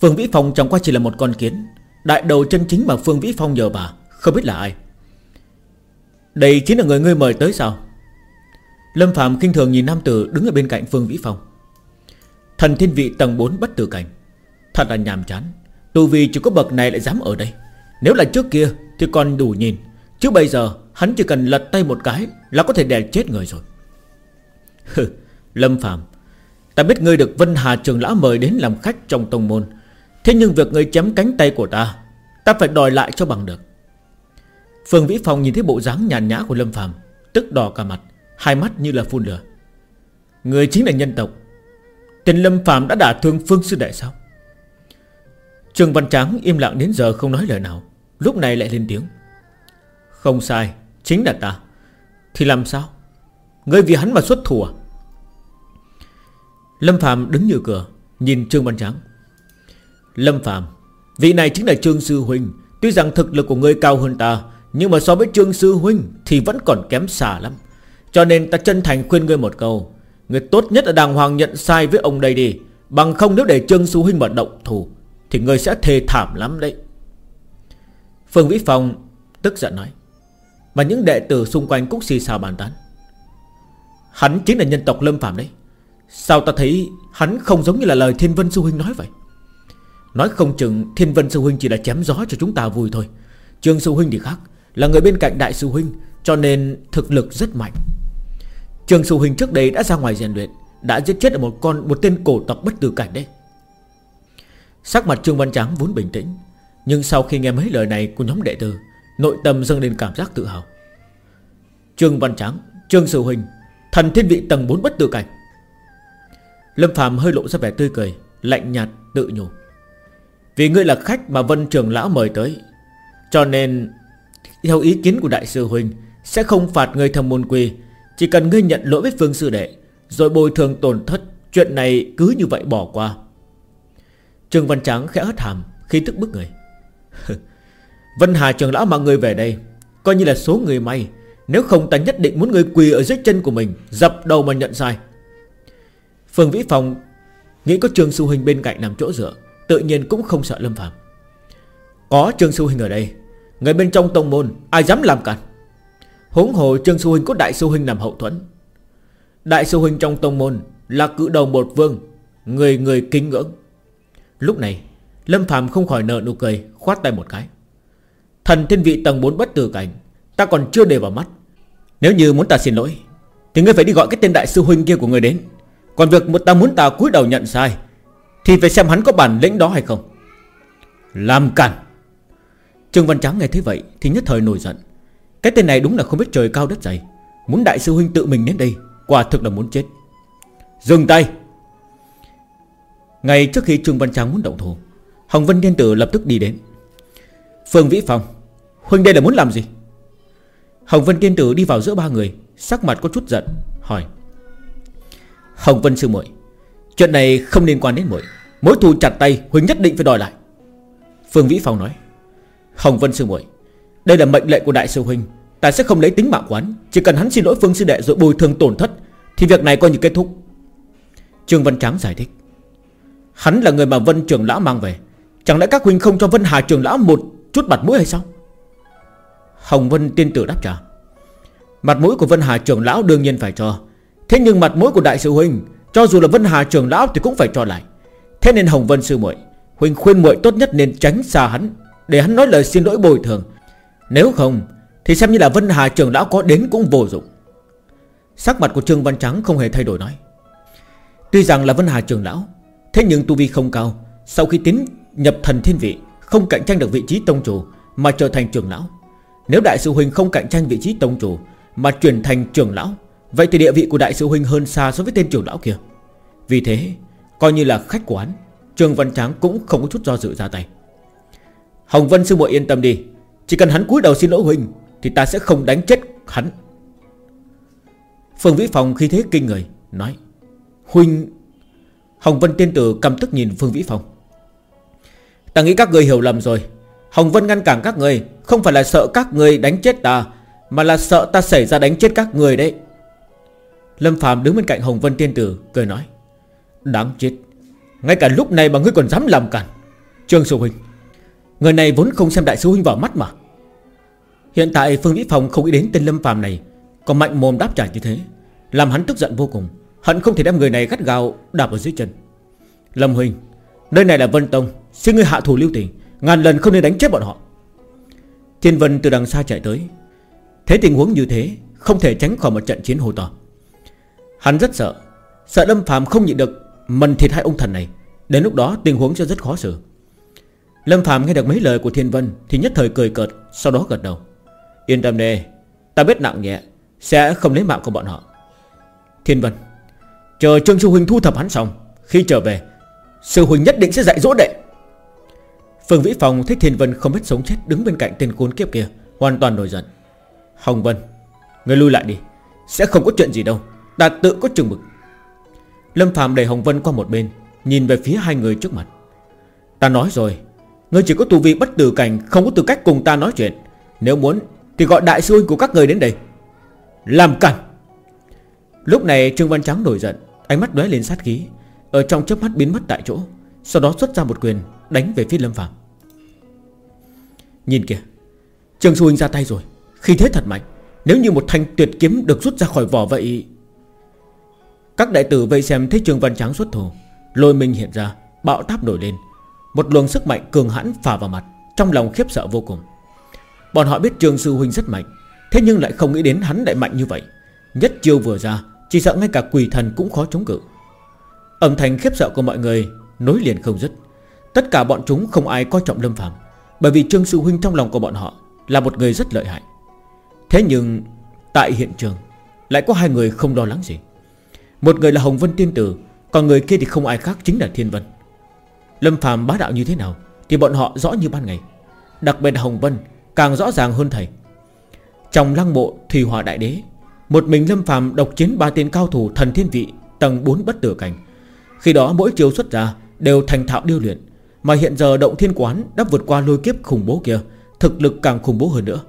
Phương Vĩ Phong chẳng qua chỉ là một con kiến. Đại đầu chân chính mà Phương Vĩ Phong nhờ bà, Không biết là ai. Đây chính là người ngươi mời tới sao? Lâm Phạm kinh thường nhìn nam tử đứng ở bên cạnh Phương Vĩ Phong. Thần thiên vị tầng 4 bất tử cảnh. Thật là nhàm chán. Tù vì chỉ có bậc này lại dám ở đây. Nếu là trước kia thì còn đủ nhìn. Chứ bây giờ, hắn chỉ cần lật tay một cái Là có thể đè chết người rồi. Lâm Phạm Ta biết ngươi được Vân Hà Trường lã mời đến làm khách trong tông môn. Thế nhưng việc ngươi chém cánh tay của ta Ta phải đòi lại cho bằng được. Phương Vĩ Phong nhìn thấy bộ dáng nhàn nhã của Lâm Phạm Tức đỏ cả mặt, Hai mắt như là phun lửa. Người chính là nhân tộc. Tên Lâm Phạm đã đả thương Phương Sư Đại sao? Trường Văn Tráng im lặng đến giờ không nói lời nào, Lúc này lại lên tiếng. Không sai, Chính là ta. Thì làm sao? Ngươi vì hắn mà xuất thủ à? Lâm Phạm đứng như cửa, Nhìn Trương Văn Tráng. Lâm Phạm Vị này chính là Trương Sư Huynh. Tuy rằng thực lực của ngươi cao hơn ta, Nhưng mà so với Trương Sư Huynh Thì vẫn còn kém xa lắm. Cho nên ta chân thành khuyên ngươi một câu, Người tốt nhất là đàng hoàng nhận sai với ông đây đi. Bằng không nếu để Trương Sư Huynh mà động thủ, Thì người sẽ thề thảm lắm đấy. Phương Vĩ Phong tức giận nói Và những đệ tử xung quanh cũng xì xào bàn tán. Hắn chính là nhân tộc Lâm Phạm đấy. Sao ta thấy hắn không giống như là lời Thiên Vân Sư Huynh nói vậy? Nói không chừng Thiên Vân Sư Huynh chỉ là chém gió cho chúng ta vui thôi. Trương Sư Huynh thì khác, Là người bên cạnh Đại Sư Huynh, Cho nên thực lực rất mạnh. Trương Sư Huynh trước đây đã ra ngoài rèn luyện, Đã giết chết một con, một tên cổ tộc bất tử cảnh đấy. Sắc mặt Trương Văn Tráng vốn bình tĩnh, Nhưng sau khi nghe mấy lời này của nhóm đệ tử, Nội tâm dâng lên cảm giác tự hào. Trương Văn Tráng, Trương Sư Huynh, Thần thiên vị tầng 4 bất tử cảnh Lâm Phạm hơi lộ ra vẻ tươi cười, Lạnh nhạt, tự nhủ. Vì ngươi là khách mà Vân Trường Lão mời tới, Cho nên Theo ý kiến của Đại sư Huynh, Sẽ không phạt ngươi thầm môn quy. Chỉ cần ngươi nhận lỗi với Phương Sư Đệ, Rồi bồi thường tổn thất, Chuyện này cứ như vậy bỏ qua. Trường Văn Tráng khẽ hất hàm, Khi tức bức người. [laughs] Vân Hà Trường Lão mang ngươi về đây, Coi như là số người may. Nếu không ta nhất định muốn ngươi quỳ ở dưới chân của mình, Dập đầu mà nhận sai. Phương Vĩ Phong Nghĩ có Trương Sư Huynh bên cạnh nằm chỗ dựa, Tự nhiên cũng không sợ Lâm Phạm Có Trương Sư Huynh ở đây, Người bên trong tông môn, ai dám làm cản? Huống hồ Trương Sư Huynh có Đại Sư Huynh nằm hậu thuẫn. Đại Sư Huynh trong tông môn Là cự đầu một vương, Người người kính ngưỡng. Lúc này, Lâm Phạm không khỏi nở nụ cười, Khoát tay một cái. Thần thiên vị tầng 4 bất tử cảnh, Ta còn chưa để vào mắt. Nếu như muốn ta xin lỗi, Thì ngươi phải đi gọi cái tên đại sư huynh kia của ngươi đến. Còn việc một ta muốn ta cúi đầu nhận sai, Thì phải xem hắn có bản lĩnh đó hay không. Làm cản. Trương Văn Trắng nghe thấy vậy Thì nhất thời nổi giận. Cái tên này đúng là không biết trời cao đất dày. Muốn đại sư huynh tự mình đến đây, Quả thực là muốn chết. Dừng tay. Ngay trước khi Trương Văn Trắng muốn động thủ, Hồng Vân Tiên Tử lập tức đi đến. Phương Vĩ Phong, Huynh đây là muốn làm gì? Hồng Vân Tiên Tử đi vào giữa ba người, Sắc mặt có chút giận, Hỏi. Hồng Vân Sư muội. Chuyện này không liên quan đến muội. Mối thù chặt tay Huynh nhất định phải đòi lại. Phương Vĩ Phong nói, Hồng Vân Sư muội, Đây là mệnh lệnh của Đại sư Huynh Ta sẽ không lấy tính mạng quán, Chỉ cần hắn xin lỗi Phương Sư Đệ rồi bồi thường tổn thất, Thì việc này coi như kết thúc. Trương Văn Tráng giải thích, Hắn là người mà Vân Trường Lão mang về. Chẳng lẽ các huynh không cho Vân Hà Trường Lão một chút mặt mũi hay sao? Hồng Vân tiên tử đáp trả, Mặt mũi của Vân Hà trưởng lão đương nhiên phải cho. Thế nhưng mặt mũi của đại sư huynh, Cho dù là Vân Hà trưởng lão thì cũng phải cho lại. Thế nên Hồng Vân sư muội, Huynh khuyên muội tốt nhất nên tránh xa hắn, Để hắn nói lời xin lỗi bồi thường. Nếu không, Thì xem như là Vân Hà trưởng lão có đến cũng vô dụng. Sắc mặt của Trương Văn Trắng không hề thay đổi nói. Tuy rằng là Vân Hà trưởng lão, Thế nhưng tu vi không cao, Sau khi tiến nhập thần thiên vị, Không cạnh tranh được vị trí tông chủ Mà trở thành trưởng lão. Nếu đại sư huynh không cạnh tranh vị trí tông chủ Mà chuyển thành trưởng lão Vậy thì địa vị của đại sư huynh hơn xa so với tên trưởng lão kia. Vì thế, Coi như là khách quán Trường Văn Tráng cũng không có chút do dự ra tay. Hồng Vân sư muội yên tâm đi. Chỉ cần hắn cúi đầu xin lỗi huynh, Thì ta sẽ không đánh chết hắn. Phương Vĩ Phong khi thế kinh người, Nói, Huynh. Hồng Vân tiên tử cầm tức nhìn Phương Vĩ Phong. Ta nghĩ các người hiểu lầm rồi. Hồng Vân ngăn cản các người Không phải là sợ các người đánh chết ta, Mà là sợ ta xảy ra đánh chết các người đấy. Lâm Phạm đứng bên cạnh Hồng Vân Tiên Tử, Cười nói, Đáng chết, Ngay cả lúc này mà ngươi còn dám làm cản Trương Sư Huynh Người này vốn không xem Đại Sư Huynh vào mắt mà. Hiện tại Phương Vĩ Phòng không nghĩ đến tên Lâm Phạm này, Còn mạnh mồm đáp trả như thế, Làm hắn tức giận vô cùng, Hận không thể đem người này gắt gao đạp ở dưới chân. Lâm Huynh Nơi này là Vân Tông, Xin ngươi hạ thủ lưu tình, Ngàn lần không nên đánh chết bọn họ. Thiên Vân từ đằng xa chạy tới. Thế tình huống như thế, Không thể tránh khỏi một trận chiến hồ to. Hắn rất sợ. Sợ Lâm Phạm không nhịn được, Mần thịt hai ông thần này. Đến lúc đó, tình huống sẽ rất khó xử. Lâm Phạm nghe được mấy lời của Thiên Vân Thì nhất thời cười cợt, Sau đó gật đầu. Yên tâm đi, Ta biết nặng nhẹ, Sẽ không lấy mạng của bọn họ. Thiên Vân, Chờ Trương Sư Huynh thu thập hắn xong, Khi trở về, Sư Huynh nhất định sẽ dạy dỗ đệ. Phương Vĩ Phong thích Thiên Vân không biết sống chết Đứng bên cạnh tên khốn kiếp kia, Hoàn toàn nổi giận. Hồng Vân Người lui lại đi, Sẽ không có chuyện gì đâu đạt tự có chừng mực. Lâm Phạm đẩy Hồng Vân qua một bên, Nhìn về phía hai người trước mặt. Ta nói rồi, Ngươi chỉ có tu vi bất tử cảnh, Không có tư cách cùng ta nói chuyện. Nếu muốn, Thì gọi đại sư huynh của các người đến đây. Làm cản. Lúc này Trương Văn Trắng nổi giận, Ánh mắt lóe lên sát khí. Ở trong chớp mắt biến mất tại chỗ, Sau đó xuất ra một quyền, đánh về phía Lâm Phạm. Nhìn kìa, Trương Sư Huynh ra tay rồi. Khi thế thật mạnh, Nếu như một thanh tuyệt kiếm được rút ra khỏi vỏ vậy các đại tử vây xem thấy Trương Văn Trắng xuất thủ, Lôi minh hiện ra, Bạo táp nổi lên. Một luồng sức mạnh cường hãn phả vào mặt, Trong lòng khiếp sợ vô cùng. Bọn họ biết Trương Sư Huynh rất mạnh, Thế nhưng lại không nghĩ đến hắn lại mạnh như vậy. Nhất chiêu vừa ra, Chỉ sợ ngay cả quỷ thần cũng khó chống cự. Âm thanh khiếp sợ của mọi người Nối liền không dứt. Tất cả bọn chúng không ai coi trọng Lâm Phạm Bởi vì Trương Sư Huynh trong lòng của bọn họ Là một người rất lợi hại. Thế nhưng, tại hiện trường, Lại có hai người không lo lắng gì. Một người là Hồng Vân Tiên Tử, Còn người kia thì không ai khác chính là Thiên Vân. Lâm Phạm bá đạo như thế nào Thì bọn họ rõ như ban ngày. Đặc biệt là Hồng Vân, càng rõ ràng hơn thầy. Trong lăng mộ Thủy Hòa Đại Đế, Một mình Lâm Phạm độc chiến ba tên cao thủ thần thiên vị Tầng 4 bất tử cảnh. Khi đó mỗi chiều xuất ra Đều thành thạo điêu luyện, Mà hiện giờ động thiên quán đã vượt qua lôi kiếp khủng bố kia, Thực lực càng khủng bố hơn nữa.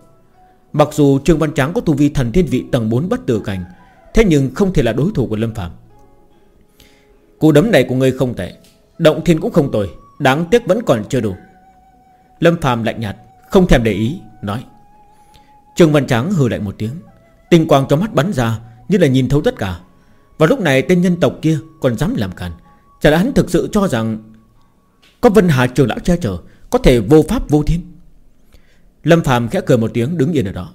Mặc dù Trương Văn Tráng có tu vi thần thiên vị tầng 4 bất tử cảnh Thế nhưng không thể là đối thủ của Lâm Phạm Cú đấm này của ngươi không tệ, Động thiên cũng không tồi, Đáng tiếc vẫn còn chưa đủ. Lâm Phạm lạnh nhạt, Không thèm để ý, Nói. Trương Văn Tráng hừ lại một tiếng, Tinh quang trong mắt bắn ra Như là nhìn thấu tất cả. Và lúc này tên nhân tộc kia còn dám làm càn, Chả lẽ hắn thực sự cho rằng Có Vân Hà trường lão che chở, Có thể vô pháp vô thiên? Lâm Phạm khẽ cười một tiếng, đứng yên ở đó.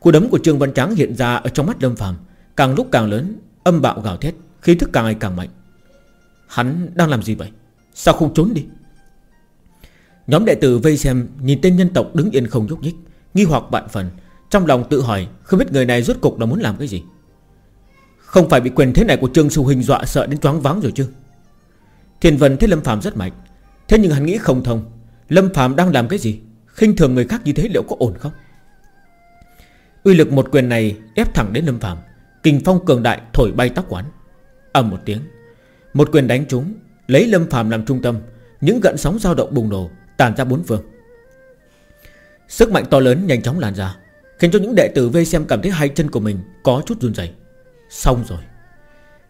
Cú đấm của Trương Văn Tráng hiện ra ở trong mắt Lâm Phạm Càng lúc càng lớn, Âm bạo gào thét, Khí thức càng ngày càng mạnh. Hắn đang làm gì vậy? Sao không trốn đi? Nhóm đệ tử vây xem, Nhìn tên nhân tộc đứng yên không nhúc nhích, Nghi hoặc bạn phần, Trong lòng tự hỏi, Không biết người này rốt cục là muốn làm cái gì. Không phải bị quyền thế này của Trương Sư Huynh dọa sợ đến choáng váng rồi chứ? Thiên Vân thấy Lâm Phạm rất mạnh, Thế nhưng hắn nghĩ không thông. Lâm Phạm đang làm cái gì? Khinh thường người khác như thế liệu có ổn không? Uy lực một quyền này ép thẳng đến Lâm Phạm Kinh phong cường đại thổi bay tóc quán. Ầm một tiếng, Một quyền đánh trúng, Lấy Lâm phàm làm trung tâm, Những gợn sóng dao động bùng nổ, Tàn ra bốn phương. Sức mạnh to lớn nhanh chóng lan ra, Khiến cho những đệ tử vây xem cảm thấy hai chân của mình Có chút run rẩy. Xong rồi,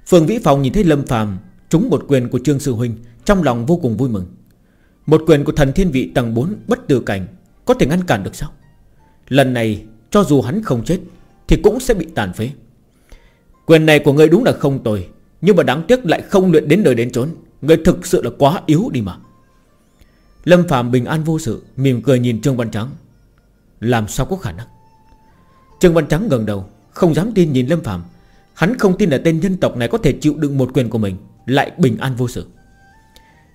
Phương Vĩ Phong nhìn thấy Lâm phàm Trúng một quyền của Trương Sư Huynh, Trong lòng vô cùng vui mừng. Một quyền của thần thiên vị tầng 4 bất tử cảnh, Có thể ngăn cản được sao? Lần này, cho dù hắn không chết, Thì cũng sẽ bị tàn phế. Quyền này của ngươi đúng là không tồi, Nhưng mà đáng tiếc lại không luyện đến đời đến chốn. Ngươi thực sự là quá yếu đi mà. Lâm Phạm bình an vô sự, Mỉm cười nhìn Trương Văn Trắng. Làm sao có khả năng? Trương Văn Trắng gần đầu, Không dám tin nhìn Lâm Phạm Hắn không tin là tên nhân tộc này có thể chịu đựng một quyền của mình, Lại bình an vô sự.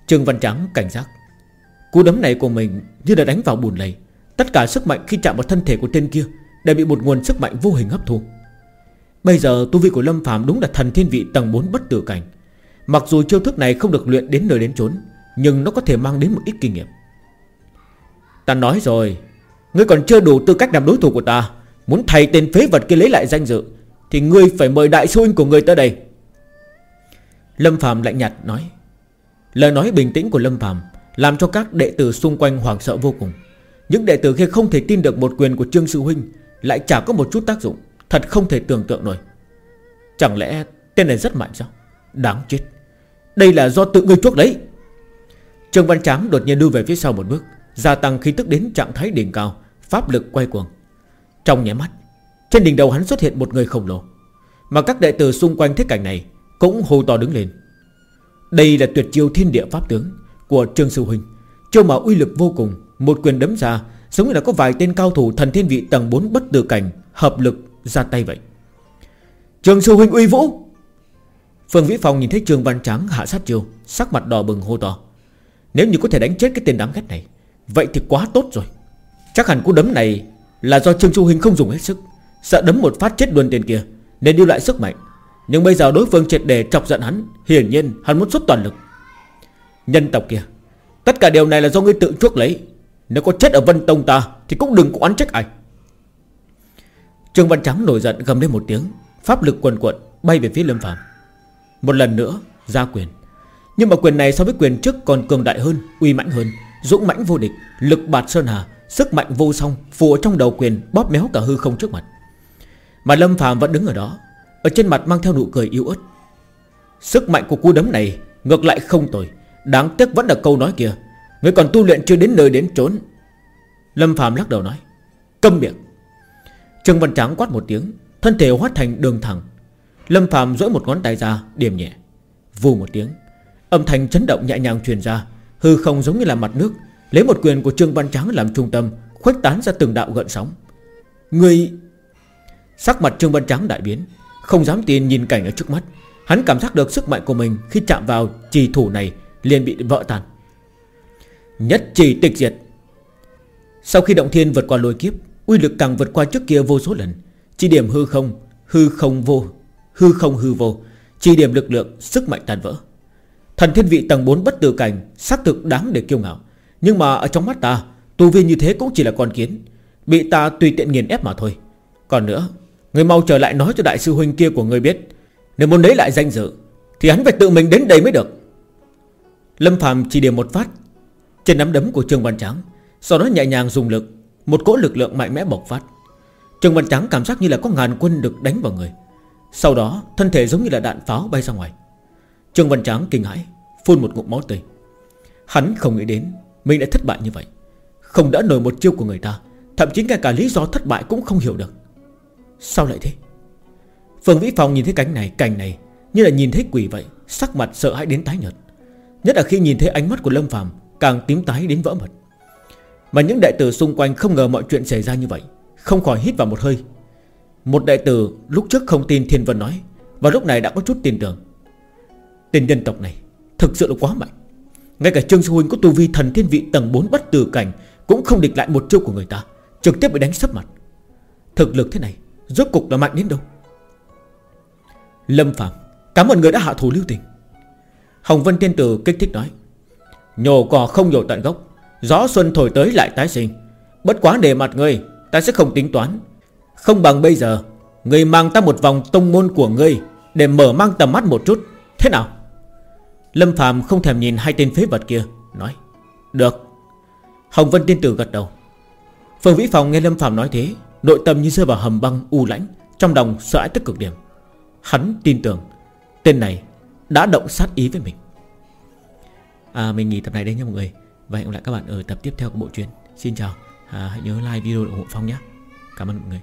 Trương Văn Trắng cảnh giác. Cú đấm này của mình như đã đánh vào bùn lầy. Tất cả sức mạnh khi chạm vào thân thể của tên kia Đều bị một nguồn sức mạnh vô hình hấp thu. Bây giờ tu vi của Lâm phàm đúng là thần thiên vị tầng 4 bất tử cảnh. Mặc dù chiêu thức này không được luyện đến nơi đến chốn, Nhưng nó có thể mang đến một ít kinh nghiệm. Ta nói rồi, Ngươi còn chưa đủ tư cách làm đối thủ của ta. Muốn thay tên phế vật kia lấy lại danh dự, Thì ngươi phải mời đại sư huynh của ngươi tới đây. Lâm Phạm lạnh nhạt nói. Lời nói bình tĩnh của Lâm Phạm Làm cho các đệ tử xung quanh hoảng sợ vô cùng. Những đệ tử kia không thể tin được một quyền của Trương Sư Huynh Lại chả có một chút tác dụng. Thật không thể tưởng tượng nổi. Chẳng lẽ tên này rất mạnh sao? Đáng chết. Đây là do tự ngươi chuốc lấy Trương Văn Tráng đột nhiên đưa về phía sau một bước, Gia tăng khí tức đến trạng thái đỉnh cao, Pháp lực quay cuồng. Trong nhé mắt, Trên đỉnh đầu hắn xuất hiện một người khổng lồ, Mà các đệ tử xung quanh thế cảnh này Cũng hô to đứng lên. Đây là tuyệt chiêu thiên địa pháp tướng Của Trương Sư Huynh, Chiêu mà uy lực vô cùng, Một quyền đấm ra, Giống như là có vài tên cao thủ thần thiên vị tầng 4 bất tử cảnh Hợp lực ra tay vậy. Trường Sư Huynh uy vũ. Phương Vĩ Phong nhìn thấy Trương Văn Tráng hạ sát chiêu, Sắc mặt đỏ bừng hô to. Nếu như có thể đánh chết cái tên đáng ghét này, Vậy thì quá tốt rồi. Chắc hẳn cú đấm này là do Trương Chu Huynh không dùng hết sức. Sợ đấm một phát chết luôn tên kia, Nên lưu lại sức mạnh. Nhưng bây giờ đối phương triệt để chọc giận hắn, Hiển nhiên hắn muốn xuất toàn lực. Nhân tộc kia, Tất cả điều này là do ngươi tự chuốc lấy. Nếu có chết ở Vân Tông ta, Thì cũng đừng có oán trách ai. Trương Văn Trắng nổi giận gầm lên một tiếng, Pháp lực quần quận bay về phía Lâm Phạm Một lần nữa, ra quyền. Nhưng mà quyền này so với quyền trước còn cường đại hơn, Uy mãnh hơn, Dũng mãnh vô địch, Lực bạt sơn hà, Sức mạnh vô song Phủ trong đầu quyền, bóp méo cả hư không trước mặt. Mà Lâm Phạm vẫn đứng ở đó, Ở trên mặt mang theo nụ cười yếu ớt. Sức mạnh của cú đấm này Ngược lại không tồi, Đáng tiếc vẫn là câu nói kia. Người còn tu luyện chưa đến nơi đến trốn Lâm Phạm lắc đầu nói, Câm miệng. Trương Văn Tráng quát một tiếng, Thân thể hóa thành đường thẳng. Lâm Phạm duỗi một ngón tay ra điểm nhẹ, Vù một tiếng. Âm thanh chấn động nhẹ nhàng truyền ra, Hư không giống như là mặt nước, Lấy một quyền của Trương Văn Tráng làm trung tâm, Khuếch tán ra từng đạo gợn sóng. Người, Sắc mặt Trương Văn Tráng đại biến, Không dám tin nhìn cảnh ở trước mắt. Hắn cảm giác được sức mạnh của mình Khi chạm vào trì thủ này, liền bị vỡ tan. Nhất trì tịch diệt. Sau khi động thiên vượt qua lôi kiếp Uy lực càng vượt qua trước kia vô số lần. Chỉ điểm hư không Hư không vô, Hư không hư vô. Chỉ điểm lực lượng, Sức mạnh tan vỡ. Thần thiên vị tầng 4 bất tử cảnh, Xác thực đáng để kiêu ngạo. Nhưng mà ở trong mắt ta, Tu vi như thế cũng chỉ là con kiến. Bị ta tùy tiện nghiền ép mà thôi. Còn nữa, Người mau trở lại nói cho đại sư huynh kia của người biết. Nếu muốn lấy lại danh dự, Thì hắn phải tự mình đến đây mới được. Lâm Phạm chỉ điểm một phát. Trên nắm đấm của Trương Văn Tráng, Sau đó nhẹ nhàng dùng lực một cỗ lực lượng mạnh mẽ bộc phát. Trương Văn trắng cảm giác như là có ngàn quân được đánh vào người. Sau đó, thân thể giống như là đạn pháo bay ra ngoài. Trương Văn Tráng kinh hãi, Phun một ngụm máu tươi. Hắn không nghĩ đến Mình đã thất bại như vậy. Không đỡ nổi một chiêu của người ta, Thậm chí ngay cả lý do thất bại cũng không hiểu được. Sao lại thế? Phương Vĩ Phong nhìn thấy cảnh này Cảnh này, như là nhìn thấy quỷ vậy, Sắc mặt sợ hãi đến tái nhợt. Nhất là khi nhìn thấy ánh mắt của Lâm Phàm Càng tím tái đến vỡ mật. Mà những đệ tử xung quanh không ngờ mọi chuyện xảy ra như vậy, Không khỏi hít vào một hơi. Một đệ tử lúc trước không tin Thiên Vân nói, Và lúc này đã có chút tin tưởng. Tên nhân tộc này Thực sự là quá mạnh. Ngay cả Trương Sư Huynh có tu vi thần thiên vị tầng 4 bất tử cảnh Cũng không địch lại một chiêu của người ta, Trực tiếp bị đánh sấp mặt. Thực lực thế này Rốt cục là mạnh đến đâu? Lâm Phạm Cảm ơn người đã hạ thủ lưu tình. Hồng Vân Tiên Tử kích thích nói, Nhổ cỏ không nhổ tận gốc. Gió xuân thổi tới lại tái sinh. Bất quá để mặt ngươi Ta sẽ không tính toán. Không bằng bây giờ Ngươi mang ta một vòng tông môn của ngươi Để mở mang tầm mắt một chút. Thế nào? Lâm Phạm không thèm nhìn hai tên phế vật kia Nói Được. Hồng Vân Tiên Tử gật đầu. Phương Vĩ Phòng nghe Lâm Phạm nói thế Nội tâm như rơi vào hầm băng u lãnh Trong đồng sợ hãi tức cực điểm. Hắn tin tưởng Tên này đã động sát ý với mình. À, Mình nghỉ tập này đây nha mọi người. Và hẹn gặp lại các bạn ở tập tiếp theo của bộ truyện. Xin chào à, Hãy nhớ like video ủng hộ Phong nhé. Cảm ơn mọi người.